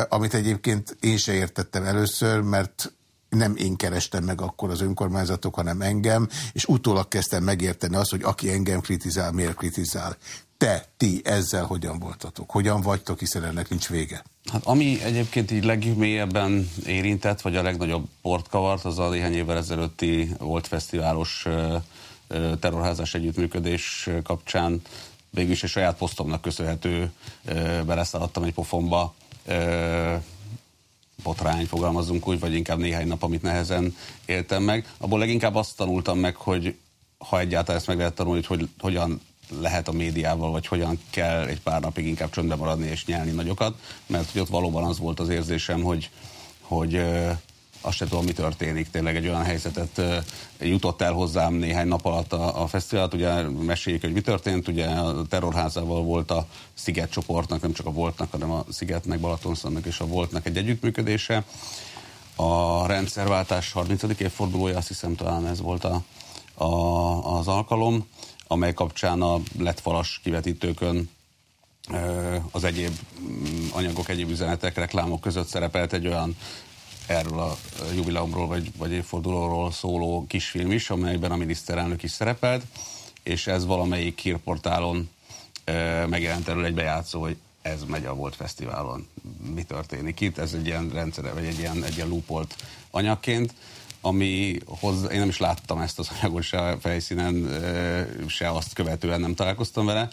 amit egyébként én se értettem először, mert nem én kerestem meg akkor az önkormányzatok, hanem engem, és utólag kezdtem megérteni azt, hogy aki engem kritizál, miért kritizál. Te, ti ezzel hogyan voltatok? Hogyan vagytok, hiszen ennek nincs vége? Hát ami egyébként így legmélyebben érintett, vagy a legnagyobb port kavart, az a néhány évvel ezelőtti volt fesztiválos terrorházás együttműködés kapcsán végülis egy saját posztomnak köszönhető beleszaladtam egy pofonba botrány, fogalmazunk úgy, vagy inkább néhány nap, amit nehezen éltem meg. Abból leginkább azt tanultam meg, hogy ha egyáltalán ezt meg lehet tanulni, hogy, hogy hogyan lehet a médiával, vagy hogyan kell egy pár napig inkább csöndbe maradni és nyelni nagyokat, mert hogy ott valóban az volt az érzésem, hogy, hogy azt sem tudom, mi történik. Tényleg egy olyan helyzetet jutott el hozzám néhány nap alatt a, a fesztivált. Ugye meséljük, hogy mi történt. Ugye a terrorházával volt a Sziget csoportnak, nem csak a Voltnak, hanem a Szigetnek, Balatonszannak és a Voltnak egy együttműködése. A rendszerváltás 30. évfordulója, azt hiszem talán ez volt a, a, az alkalom, amely kapcsán a lett falas kivetítőkön az egyéb mm, anyagok, egyéb üzenetek, reklámok között szerepelt egy olyan erről a jubileumról vagy, vagy évfordulóról szóló kisfilm is, amelyben a miniszterelnök is szerepelt, és ez valamelyik hírportálon e, megjelent erről egy bejátszó, hogy ez megy a Volt Fesztiválon. Mi történik itt? Ez egy ilyen rendszere, vagy egy ilyen, egy ilyen loopolt anyagként, ami hozzá, én nem is láttam ezt az anyagot se a felszínen, se azt követően nem találkoztam vele,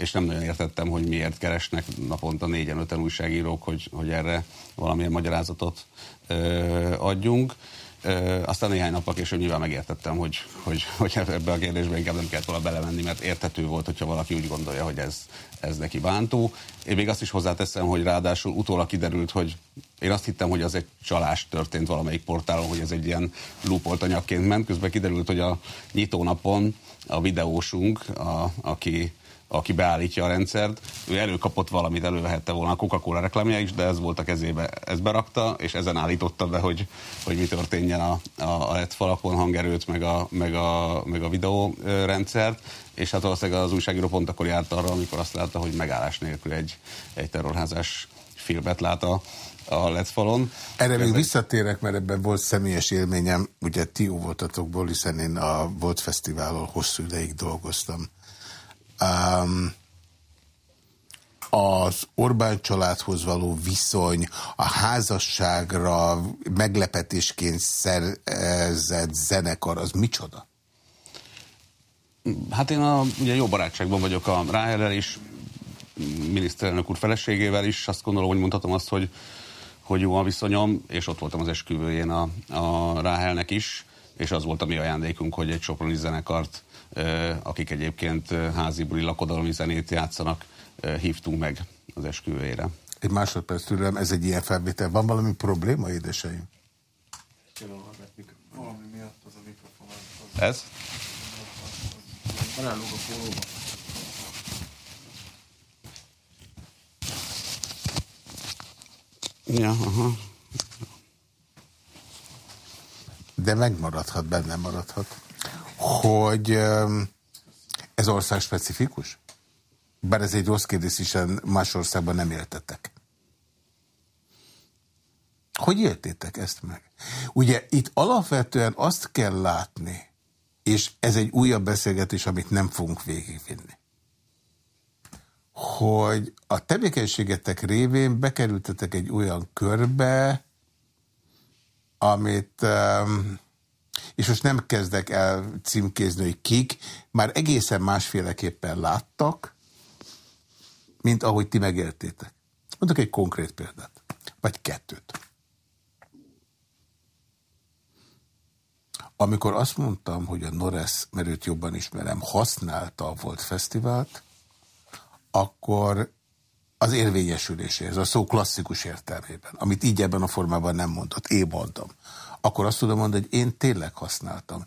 és nem nagyon értettem, hogy miért keresnek naponta négyen-öten újságírók, hogy, hogy erre valamilyen magyarázatot ö, adjunk. Ö, aztán néhány nappal később nyilván megértettem, hogy, hogy, hogy ebbe a kérdésbe inkább nem kellett volna belemenni, mert értető volt, hogyha valaki úgy gondolja, hogy ez, ez neki bántó. Én még azt is hozzáteszem, hogy ráadásul utólag kiderült, hogy én azt hittem, hogy az egy csalás történt valamelyik portálon, hogy ez egy ilyen lúpolt anyagként ment. Közben kiderült, hogy a nyitónapon a videósunk, a, aki aki beállítja a rendszert, ő előkapott valamit, elővehette volna a Coca-Cola reklámja is, de ez volt a kezébe, ezt berakta, és ezen állította be, hogy, hogy mi történjen a, a, a LED falakon, hangerőt, meg a, meg a, meg a videórendszert, és hát valószínűleg az újságíró pont akkor járt arra, amikor azt látta, hogy megállás nélkül egy, egy terrorházás filmet lát a, a LED falon. Erre még visszatérek, mert ebben volt személyes élményem, ugye ti voltatokból, hiszen én a Volt Fesztiválon hosszú ideig dolgoztam um, az Orbán családhoz való viszony, a házasságra meglepetésként szerzett zenekar, az micsoda? Hát én a, ugye jó barátságban vagyok a Ráhellel is, miniszterelnök úr feleségével is, azt gondolom, hogy mondhatom azt, hogy, hogy jó a viszonyom, és ott voltam az esküvőjén a, a Ráhelnek is, és az volt a mi ajándékunk, hogy egy soproni zenekart akik egyébként házi buli lakodalmi zenét játszanak, hívtunk meg az esküvőjére. Egy másodperc türelem, ez egy ilyen felvétel. Van valami probléma, édeseim? Valami miatt az a mikrofon. Ez? Belelóg a pólóba. Ja, aha. De megmaradhat, benne maradhat hogy ez ország specifikus? Bár ez egy rossz kérdés, hiszen más országban nem éltetek. Hogy éltétek ezt meg? Ugye itt alapvetően azt kell látni, és ez egy újabb beszélgetés, amit nem fogunk végigvinni, hogy a tevékenységetek révén bekerültetek egy olyan körbe, amit um, és most nem kezdek el címkézni, hogy kik, már egészen másféleképpen láttak, mint ahogy ti megéltétek. Mondok egy konkrét példát, vagy kettőt. Amikor azt mondtam, hogy a Noresz, mert őt jobban ismerem, használta a Volt Fesztivált, akkor az érvényesüléséhez, a szó klasszikus értelmében, amit így ebben a formában nem mondott, én mondom akkor azt tudom mondani, hogy én tényleg használtam.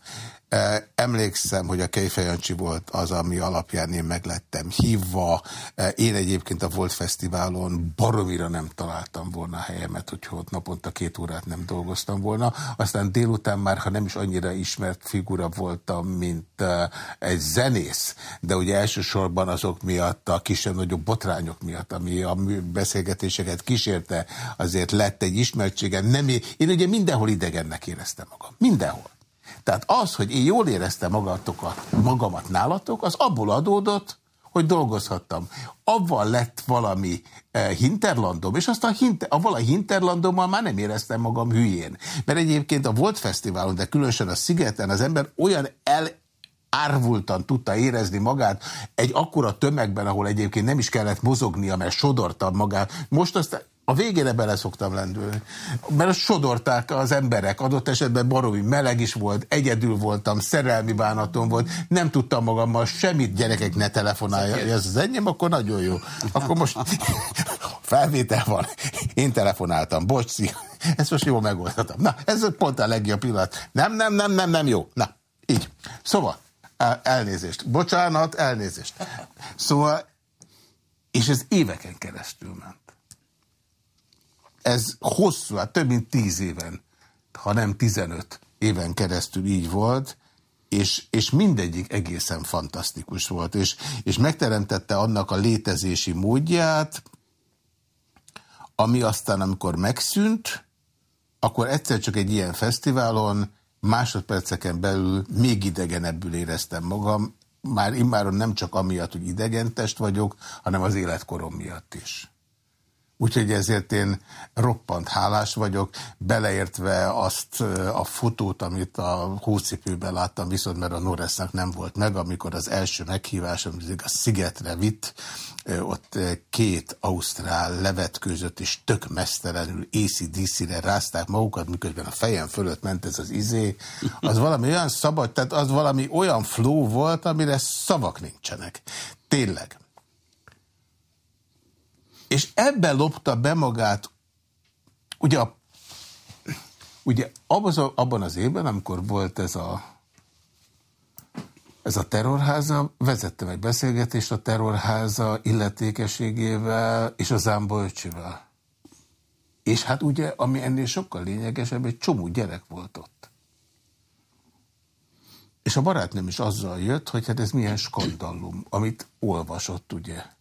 Emlékszem, hogy a Kejfejancsi volt az, ami alapján én meglettem hívva. Én egyébként a Volt Fesztiválon baromira nem találtam volna a helyemet, hogyha ott naponta két órát nem dolgoztam volna. Aztán délután már, ha nem is annyira ismert figura voltam, mint egy zenész, de ugye elsősorban azok miatt, a kisebb-nagyobb botrányok miatt, ami a beszélgetéseket kísérte, azért lett egy ismertségem. Nem, én ugye mindenhol idegennek éreztem magam. Mindenhol. Tehát az, hogy én jól éreztem magatokat, magamat nálatok, az abból adódott, hogy dolgozhattam. Abban lett valami eh, hinterlandom, és azt a, hinter, a vala hinterlandommal már nem éreztem magam hülyén. Mert egyébként a Volt Fesztiválon, de különösen a Szigeten az ember olyan el árvultan tudta érezni magát egy akkora tömegben, ahol egyébként nem is kellett mozognia, mert sodortam magát. Most azt a végére bele szoktam lendülni. Mert sodorták az emberek, adott esetben baromi meleg is volt, egyedül voltam, szerelmi bánatom volt, nem tudtam magammal semmit, gyerekek ne telefonálja, ez az enyém, akkor nagyon jó. Akkor most felvétel van, én telefonáltam, bocs, szia. ezt most jól megoldhatom. Na, ez pont a legjobb pillanat. Nem, nem, nem, nem, nem jó. Na, így. Szóval, elnézést. Bocsánat, elnézést. Szóval, és ez éveken keresztül ment ez hosszú, hát több mint tíz éven, ha nem tizenöt éven keresztül így volt, és, és mindegyik egészen fantasztikus volt, és, és megteremtette annak a létezési módját, ami aztán, amikor megszűnt, akkor egyszer csak egy ilyen fesztiválon másodperceken belül még idegenebbül éreztem magam, már immáron nem csak amiatt, hogy idegentest vagyok, hanem az életkorom miatt is. Úgyhogy ezért én roppant hálás vagyok, beleértve azt a fotót, amit a hócipőben láttam, viszont mert a Norrisnak nem volt meg, amikor az első meghívás, amit a Szigetre vitt, ott két ausztrál levetkőzött, és tök mesztelenül ACDC-re rázták magukat, miközben a fejem fölött ment ez az izé, az valami olyan szabad, tehát az valami olyan flow volt, amire szavak nincsenek. Tényleg. És ebben lopta be magát, ugye, ugye abban az évben, amikor volt ez a ez a terrorháza, vezettem egy beszélgetést a terrorháza illetékeségével és a Zámbolcsivel. És hát ugye, ami ennél sokkal lényegesebb, egy csomó gyerek volt ott. És a barátnőm is azzal jött, hogy hát ez milyen skandallum, amit olvasott, ugye.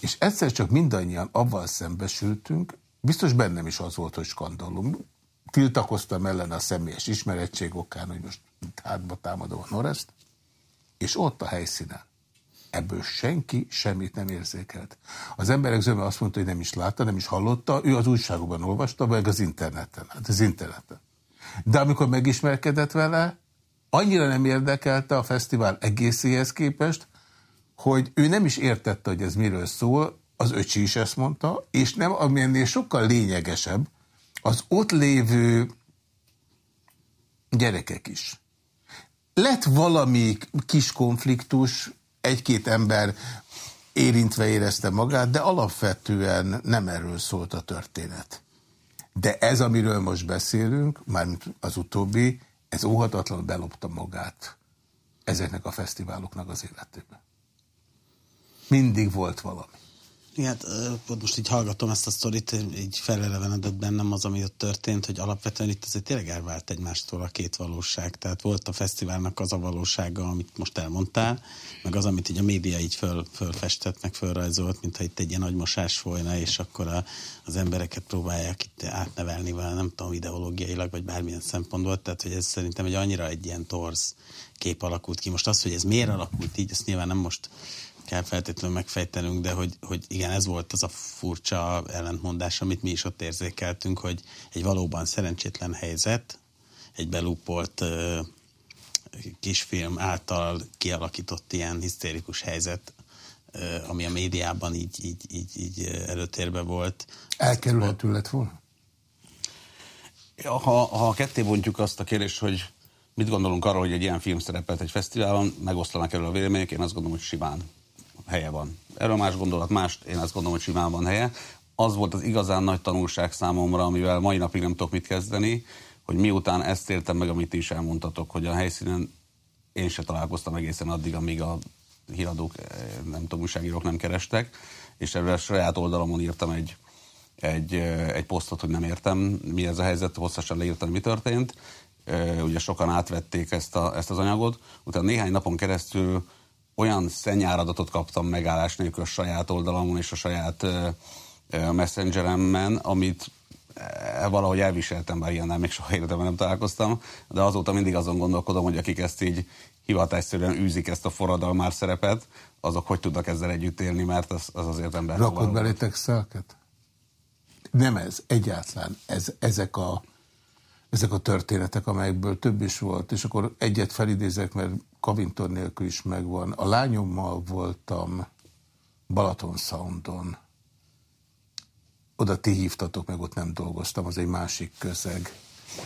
És egyszer csak mindannyian avval szembesültünk, biztos bennem is az volt, hogy skandalum. Tiltakoztam ellen a személyes ismerettség okán, hogy most hátba támadom a Noreszt, és ott a helyszínen. Ebből senki semmit nem érzékelt. Az emberek zöme azt mondta, hogy nem is látta, nem is hallotta, ő az újságokban olvasta, vagy az interneten. Hát az interneten. De amikor megismerkedett vele, annyira nem érdekelte a fesztivál egészéhez képest, hogy ő nem is értette, hogy ez miről szól, az öcsi is ezt mondta, és nem, ami ennél sokkal lényegesebb, az ott lévő gyerekek is. Lett valami kis konfliktus, egy-két ember érintve érezte magát, de alapvetően nem erről szólt a történet. De ez, amiről most beszélünk, mármint az utóbbi, ez óhatatlanul belopta magát ezeknek a fesztiváloknak az életében. Mindig volt valami. Hát most így hallgatom ezt a sztorit, így felelevenedett bennem az, ami ott történt, hogy alapvetően itt azért tényleg elvált egymástól a két valóság. Tehát volt a fesztiválnak az a valósága, amit most elmondtál, meg az, amit így a média így föl, fölfestett, meg fölrajzolt, mintha itt egy ilyen nagy mosás folyna, és akkor a, az embereket próbálják itt átnevelni vele, nem tudom, ideológiailag, vagy bármilyen szempontból. Tehát, hogy ez szerintem egy annyira egy ilyen torz kép alakult ki. Most az, hogy ez miért alakult így, ezt nyilván nem most kell feltétlenül megfejtenünk, de hogy, hogy igen, ez volt az a furcsa ellentmondás, amit mi is ott érzékeltünk, hogy egy valóban szerencsétlen helyzet, egy belúpolt kisfilm által kialakított ilyen hisztérikus helyzet, ami a médiában így, így, így, így előtérbe volt. Elkerülhető lett volna? Ha, ha ketté bontjuk azt a kérdést, hogy mit gondolunk arról, hogy egy ilyen film szerepelt egy fesztiválon, megosztanak erről a vélemények, én azt gondolom, hogy simán helye van. Erről más gondolat, más, én azt gondolom, hogy simán van helye. Az volt az igazán nagy tanulság számomra, amivel mai napig nem tudok mit kezdeni, hogy miután ezt értem meg, amit is elmondtatok, hogy a helyszínen én se találkoztam egészen addig, amíg a híradók, eh, nem tudom, újságírók nem kerestek, és erre a saját oldalamon írtam egy, egy, eh, egy posztot, hogy nem értem, mi ez a helyzet, hosszasan leírtam, mi történt. Eh, ugye sokan átvették ezt, a, ezt az anyagot, utána néhány napon keresztül olyan szennyáradatot kaptam megállás nélkül a saját oldalamon és a saját messengeremben, amit valahogy elviseltem, bár ilyennel még soha életemben nem találkoztam, de azóta mindig azon gondolkodom, hogy akik ezt így hivatásszerűen űzik ezt a forradalmár szerepet, azok hogy tudnak ezzel együtt élni, mert az, az azért ember. Rakod belétek szelket? Nem ez, egyáltalán. Ez, ezek, a, ezek a történetek, amelyekből több is volt, és akkor egyet felidézek, mert Kavintor nélkül is megvan. A lányommal voltam Balaton Soundon, oda ti hívtatok, meg ott nem dolgoztam, az egy másik közeg.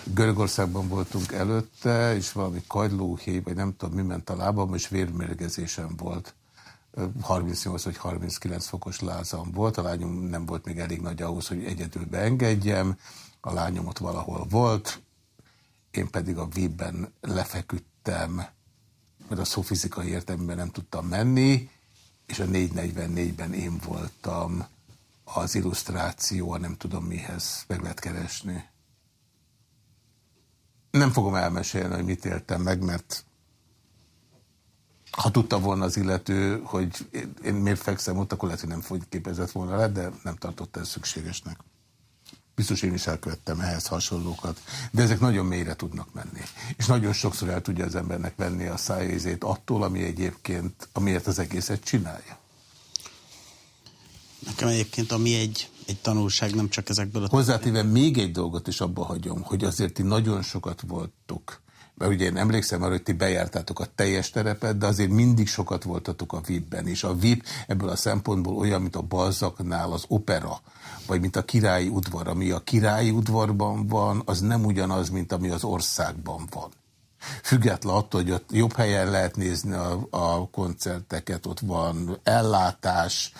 Görögországban voltunk előtte, és valami kagylóhéj, vagy nem tudom, mi ment a lábam, és vérmérgezésem volt. 38 vagy 39 fokos lázam volt, a lányom nem volt még elég nagy ahhoz, hogy egyedül beengedjem, a lányom ott valahol volt, én pedig a vízben lefeküdtem, mert a szó fizikai értelmében nem tudtam menni, és a 444-ben én voltam az illusztráció, nem tudom mihez meg lehet keresni. Nem fogom elmesélni, hogy mit éltem meg, mert ha tudta volna az illető, hogy én miért fekszem ott, akkor lehet, hogy nem képezett volna le, de nem tartotta ezt szükségesnek. Biztos én is elkövettem ehhez hasonlókat. De ezek nagyon mélyre tudnak menni. És nagyon sokszor el tudja az embernek venni a szájézét attól, ami egyébként, amiért az egészet csinálja. Nekem egyébként ami egy, egy tanulság, nem csak ezekből a... Hozzátéve még egy dolgot is abba hagyom, hogy azért ti nagyon sokat voltok. Mert ugye én emlékszem arra, hogy ti bejártátok a teljes terepet, de azért mindig sokat voltatok a VIP-ben, és a VIP ebből a szempontból olyan, mint a Balzaknál az opera, vagy mint a királyi udvar. Ami a királyi udvarban van, az nem ugyanaz, mint ami az országban van. Független attól, hogy ott jobb helyen lehet nézni a, a koncerteket, ott van ellátás,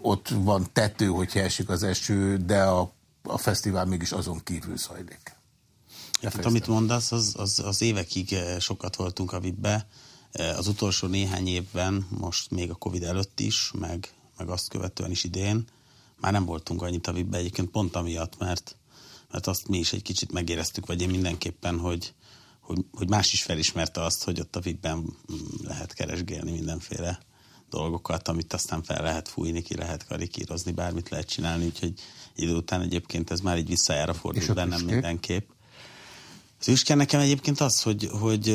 ott van tető, hogyha esik az eső, de a, a fesztivál mégis azon kívül zajlik. Hát, amit mondasz, az, az, az évekig eh, sokat voltunk a VIP-be. Eh, az utolsó néhány évben, most még a Covid előtt is, meg, meg azt követően is idén, már nem voltunk annyit a VIP-be egyébként pont amiatt, mert, mert azt mi is egy kicsit megéreztük, vagy én mindenképpen, hogy, hogy, hogy más is felismerte azt, hogy ott a VIP-ben lehet keresgélni mindenféle dolgokat, amit aztán fel lehet fújni, ki lehet karikírozni, bármit lehet csinálni, úgyhogy idő után egyébként ez már így visszajára fordul bennem mindenképp. Az üske nekem egyébként az, hogy, hogy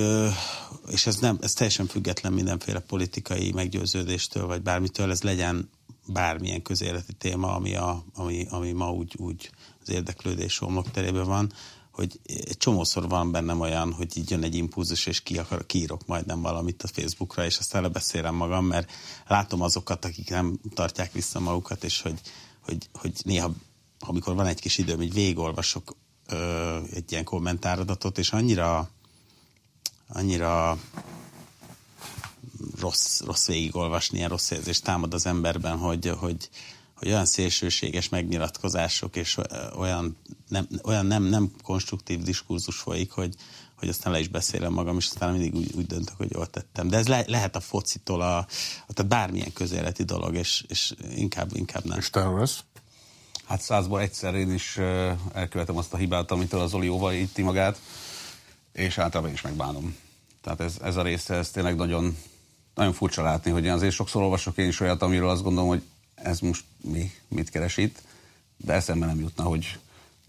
és ez, nem, ez teljesen független mindenféle politikai meggyőződéstől, vagy bármitől, ez legyen bármilyen közéleti téma, ami, a, ami, ami ma úgy, úgy az érdeklődés homlokterében van, hogy egy csomószor van bennem olyan, hogy így jön egy impulzus, és ki akar, kiírok majdnem valamit a Facebookra, és aztán lebeszélem magam, mert látom azokat, akik nem tartják vissza magukat, és hogy, hogy, hogy néha, amikor van egy kis időm, így végigolvasok ö, egy ilyen kommentáradatot, és annyira annyira rossz, rossz végigolvasni, ilyen rossz érzés támad az emberben, hogy, hogy, hogy olyan szélsőséges megnyilatkozások és olyan nem, olyan nem, nem konstruktív diskurzus folyik, hogy, hogy aztán le is beszélem magam, és aztán mindig úgy, úgy döntök, hogy jól tettem. De ez le, lehet a focitól, a, tehát bármilyen közéleti dolog, és, és inkább, inkább nem. És te rossz? Hát százból egyszer én is elkövetem azt a hibát, amitől az Oli jóval íti magát, és általában is megbánom. Tehát ez, ez a része, ez tényleg nagyon, nagyon furcsa látni, hogy azért sokszor olvasok én is olyat, amiről azt gondolom, hogy ez most mi, mit keres itt, de eszembe nem jutna, hogy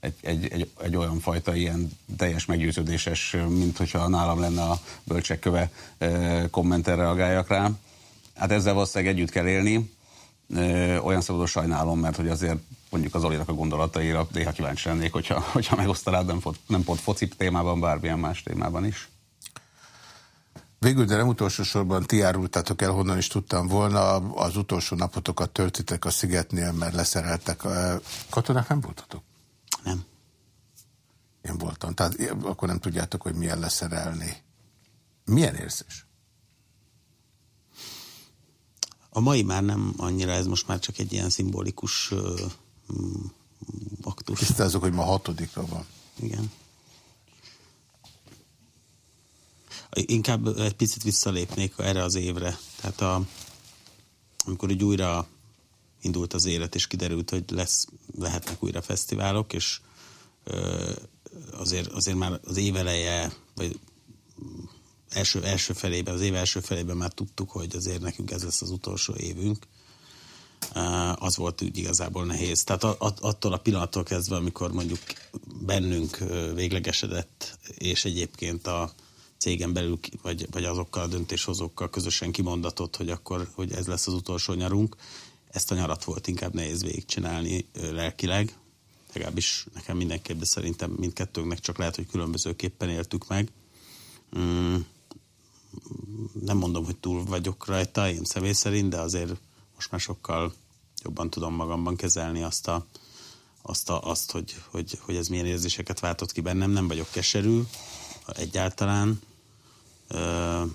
egy, egy, egy, egy olyan fajta ilyen teljes meggyőződéses, mint hogyha nálam lenne a bölcsekköve kommenter reagáljak rá. Hát ezzel valószínűleg együtt kell élni. Olyan szabadon sajnálom, mert hogy azért mondjuk az Olinak a gondolataira néha kíváncsi lennék, hogyha, hogyha megosztanád nem, nem pont foci témában, bármilyen más témában is. Végül, de nem utolsó sorban ti árultátok el, honnan is tudtam volna, az utolsó napotokat töltitek a szigetnél, mert leszereltek. Katonák nem voltatok? Nem. Én voltam. Tehát akkor nem tudjátok, hogy milyen leszerelni. Milyen érzés? A mai már nem annyira, ez most már csak egy ilyen szimbolikus aktus. Tisztázok, hogy ma hatodikra van. Igen. Inkább egy picit visszalépnék erre az évre. Tehát a, amikor úgy újra indult az élet, és kiderült, hogy lesz, lehetnek újra fesztiválok, és ö, azért, azért már az éveleje, vagy első, első felében, az év első felében már tudtuk, hogy azért nekünk ez lesz az utolsó évünk, az volt úgy igazából nehéz. Tehát attól a pillanattól kezdve, amikor mondjuk bennünk véglegesedett, és egyébként a cégen belül, vagy, vagy azokkal a döntéshozókkal közösen kimondatott, hogy akkor hogy ez lesz az utolsó nyarunk, ezt a nyarat volt inkább nehéz végigcsinálni lelkileg, legalábbis nekem mindenképp, de szerintem mindkettőnknek csak lehet, hogy különbözőképpen éltük meg. Mm, nem mondom, hogy túl vagyok rajta, én személy szerint, de azért most már sokkal jobban tudom magamban kezelni azt, a, azt, a, azt hogy, hogy, hogy ez milyen érzéseket váltott ki bennem. Nem vagyok keserű egyáltalán. Uh,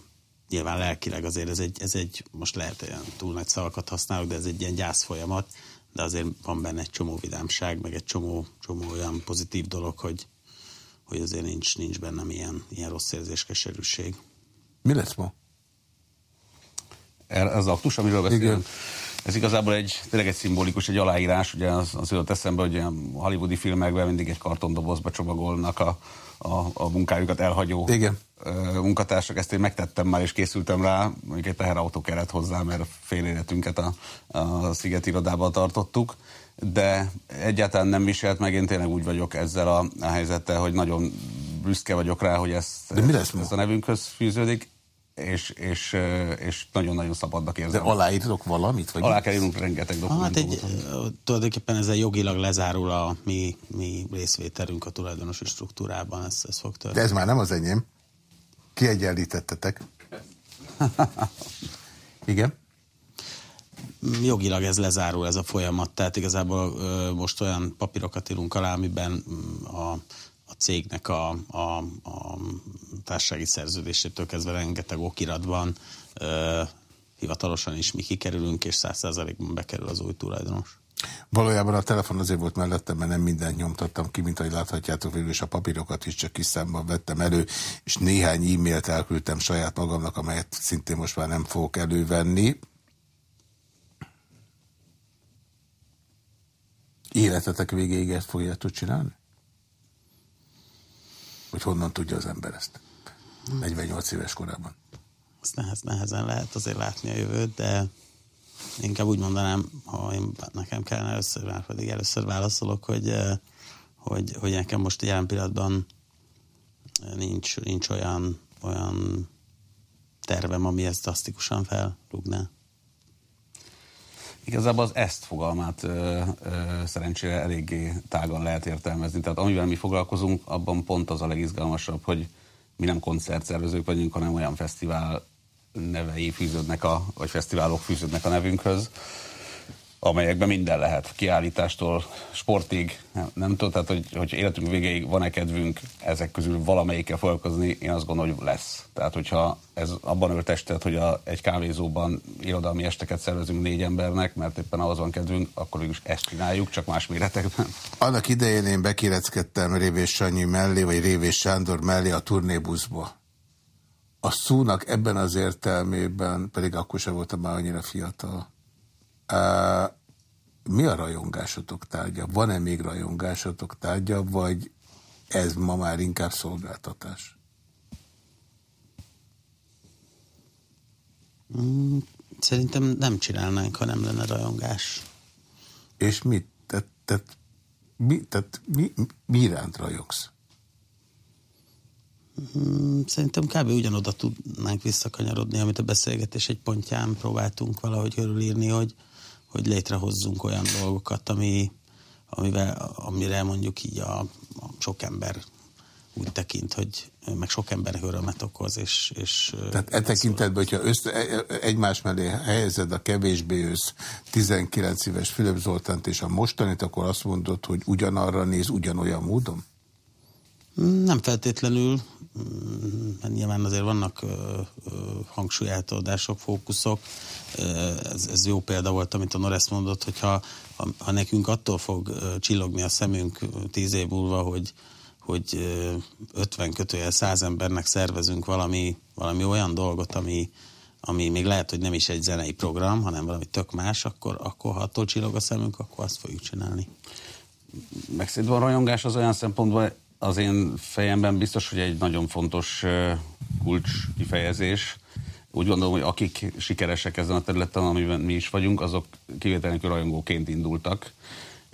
nyilván lelkileg azért ez egy, ez egy, most lehet olyan túl nagy szavakat használok, de ez egy ilyen gyász folyamat, de azért van benne egy csomó vidámság, meg egy csomó, csomó olyan pozitív dolog, hogy, hogy azért nincs, nincs bennem ilyen, ilyen rossz érzés, keserűség. Mi lesz ma? Ez az aktus, amiről beszélünk? Ez igazából egy, tényleg egy szimbolikus, egy aláírás, ugye az, az jutott eszembe, hogy a hollywoodi filmekben mindig egy kartondobozba csomagolnak a, a, a munkájukat elhagyó Igen. munkatársak. Ezt én megtettem már, és készültem rá, mondjuk egy teherautó kellett hozzá, mert fél életünket a, a Sziget irodában tartottuk de egyáltalán nem viselt meg, én tényleg úgy vagyok ezzel a, a helyzettel, hogy nagyon büszke vagyok rá, hogy ezt, de mi lesz ezt a nevünkhöz fűződik és, és, és nagyon-nagyon szabadnak érzem. De aláírtok valamit? Vagy Alá kell írnunk rengeteg dokumentumot. Hát egy, tulajdonképpen ezzel jogilag lezárul a mi, mi részvételünk a tulajdonosi struktúrában, ez, ez fog történni. De ez már nem az enyém. Kiegyenlítettetek. Igen? Jogilag ez lezárul ez a folyamat, tehát igazából ö, most olyan papírokat írunk alá, amiben a a cégnek a, a, a társasági szerződésétől kezdve rengeteg okiratban ö, hivatalosan is mi kikerülünk, és száz százalékban bekerül az új tulajdonos. Valójában a telefon azért volt mellettem, mert nem mindent nyomtattam ki, mint ahogy láthatjátok végül, és a papírokat is csak kis számban vettem elő, és néhány e-mailt elküldtem saját magamnak, amelyet szintén most már nem fogok elővenni. Életetek végéig ezt fogjátok csinálni? Hogy honnan tudja az ember ezt. 48 éves korában. Azt nehez, nehezen lehet azért látni a jövőt, de inkább úgy mondanám, ha én, nekem kellene először, már pedig először válaszolok, hogy, eh, hogy, hogy nekem most jelen pillanatban nincs, nincs olyan, olyan tervem, ami ezt drasztikusan felrúgná. Igazából az ezt fogalmát ö, ö, szerencsére eléggé tágan lehet értelmezni. Tehát amivel mi foglalkozunk, abban pont az a legizgalmasabb, hogy mi nem koncertszervezők vagyunk, hanem olyan fesztivál nevei fűződnek, a, vagy fesztiválok fűződnek a nevünkhöz, amelyekben minden lehet, kiállítástól sportig, nem, nem tudom, tehát hogy, hogy életünk végéig van-e kedvünk ezek közül valamelyikkel foglalkozni, én azt gondolom, hogy lesz. Tehát hogyha ez abban öltestet, hogy a, egy kávézóban irodalmi esteket szervezünk négy embernek, mert éppen ahhoz van kedvünk, akkor is ezt csináljuk, csak más méretekben. Annak idején én bekéreckedtem Révés Sanyi mellé, vagy Révés Sándor mellé a turnébuszba. A szónak ebben az értelmében, pedig akkor sem voltam már annyira fiatal, mi a rajongásotok tárgya? Van-e még rajongásotok tárgya, vagy ez ma már inkább szolgáltatás? Mm, szerintem nem csinálnánk, ha nem lenne rajongás. És mit? Tehát, tehát, mi, tehát mi, mi iránt rajogsz? Mm, szerintem kb. ugyanoda tudnánk visszakanyarodni, amit a beszélgetés egy pontján próbáltunk valahogy körülírni, hogy, hogy létrehozzunk olyan dolgokat, ami, amivel, amire mondjuk így a, a sok ember úgy tekint, hogy meg sok embernek örömet okoz, és... és Tehát e tekintetben, hogyha össze, e, egymás mellé helyezed a kevésbé ősz 19 éves Fülöp Zoltánt és a mostanit, akkor azt mondod, hogy ugyanarra néz, ugyanolyan módon? Nem feltétlenül, mert nyilván azért vannak hangsúlyeltolódások, fókuszok. Ez, ez jó példa volt, amit a Noresz mondott, hogy ha, ha, nekünk attól fog csillogni a szemünk tíz év múlva, hogy, hogy 50 kötőjel 100 embernek szervezünk valami, valami olyan dolgot, ami, ami még lehet, hogy nem is egy zenei program, hanem valami tök más, akkor, akkor ha attól csillog a szemünk, akkor azt fogjuk csinálni. Meg a rajongás az olyan szempontból az én fejemben biztos, hogy egy nagyon fontos kulcs kifejezés. Úgy gondolom, hogy akik sikeresek ezen a területen, amiben mi is vagyunk, azok kivételenül rajongóként indultak.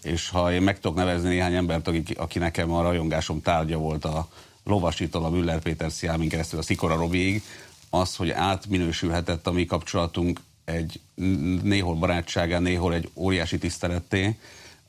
És ha én meg tudok nevezni néhány embert, aki, aki nekem a rajongásom tárgya volt a Lovasitól, a Müller Péter Sziámin keresztül a Szikora Robiig, az, hogy átminősülhetett a mi kapcsolatunk egy néhol barátságán, néhol egy óriási tiszteletté,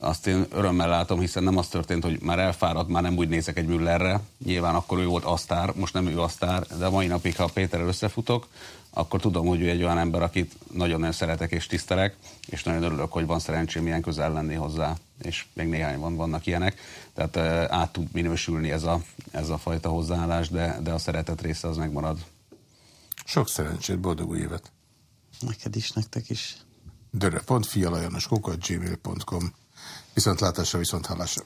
azt én örömmel látom, hiszen nem az történt, hogy már elfáradt, már nem úgy nézek egy Müllerre. Nyilván akkor ő volt asztár, most nem ő asztár, de mai napig, ha Péterrel összefutok, akkor tudom, hogy ő egy olyan ember, akit nagyon-nagyon szeretek és tisztelek, és nagyon örülök, hogy van szerencsém ilyen közel lenni hozzá, és még néhány van, vannak ilyenek. Tehát át tud minősülni ez a, ez a fajta hozzáállás, de, de a szeretet része az megmarad. Sok szerencsét, boldog új évet! Neked is, nektek is. Dörre.fialajanoskukat gmail.com Viszontlátásra, viszont hallásra.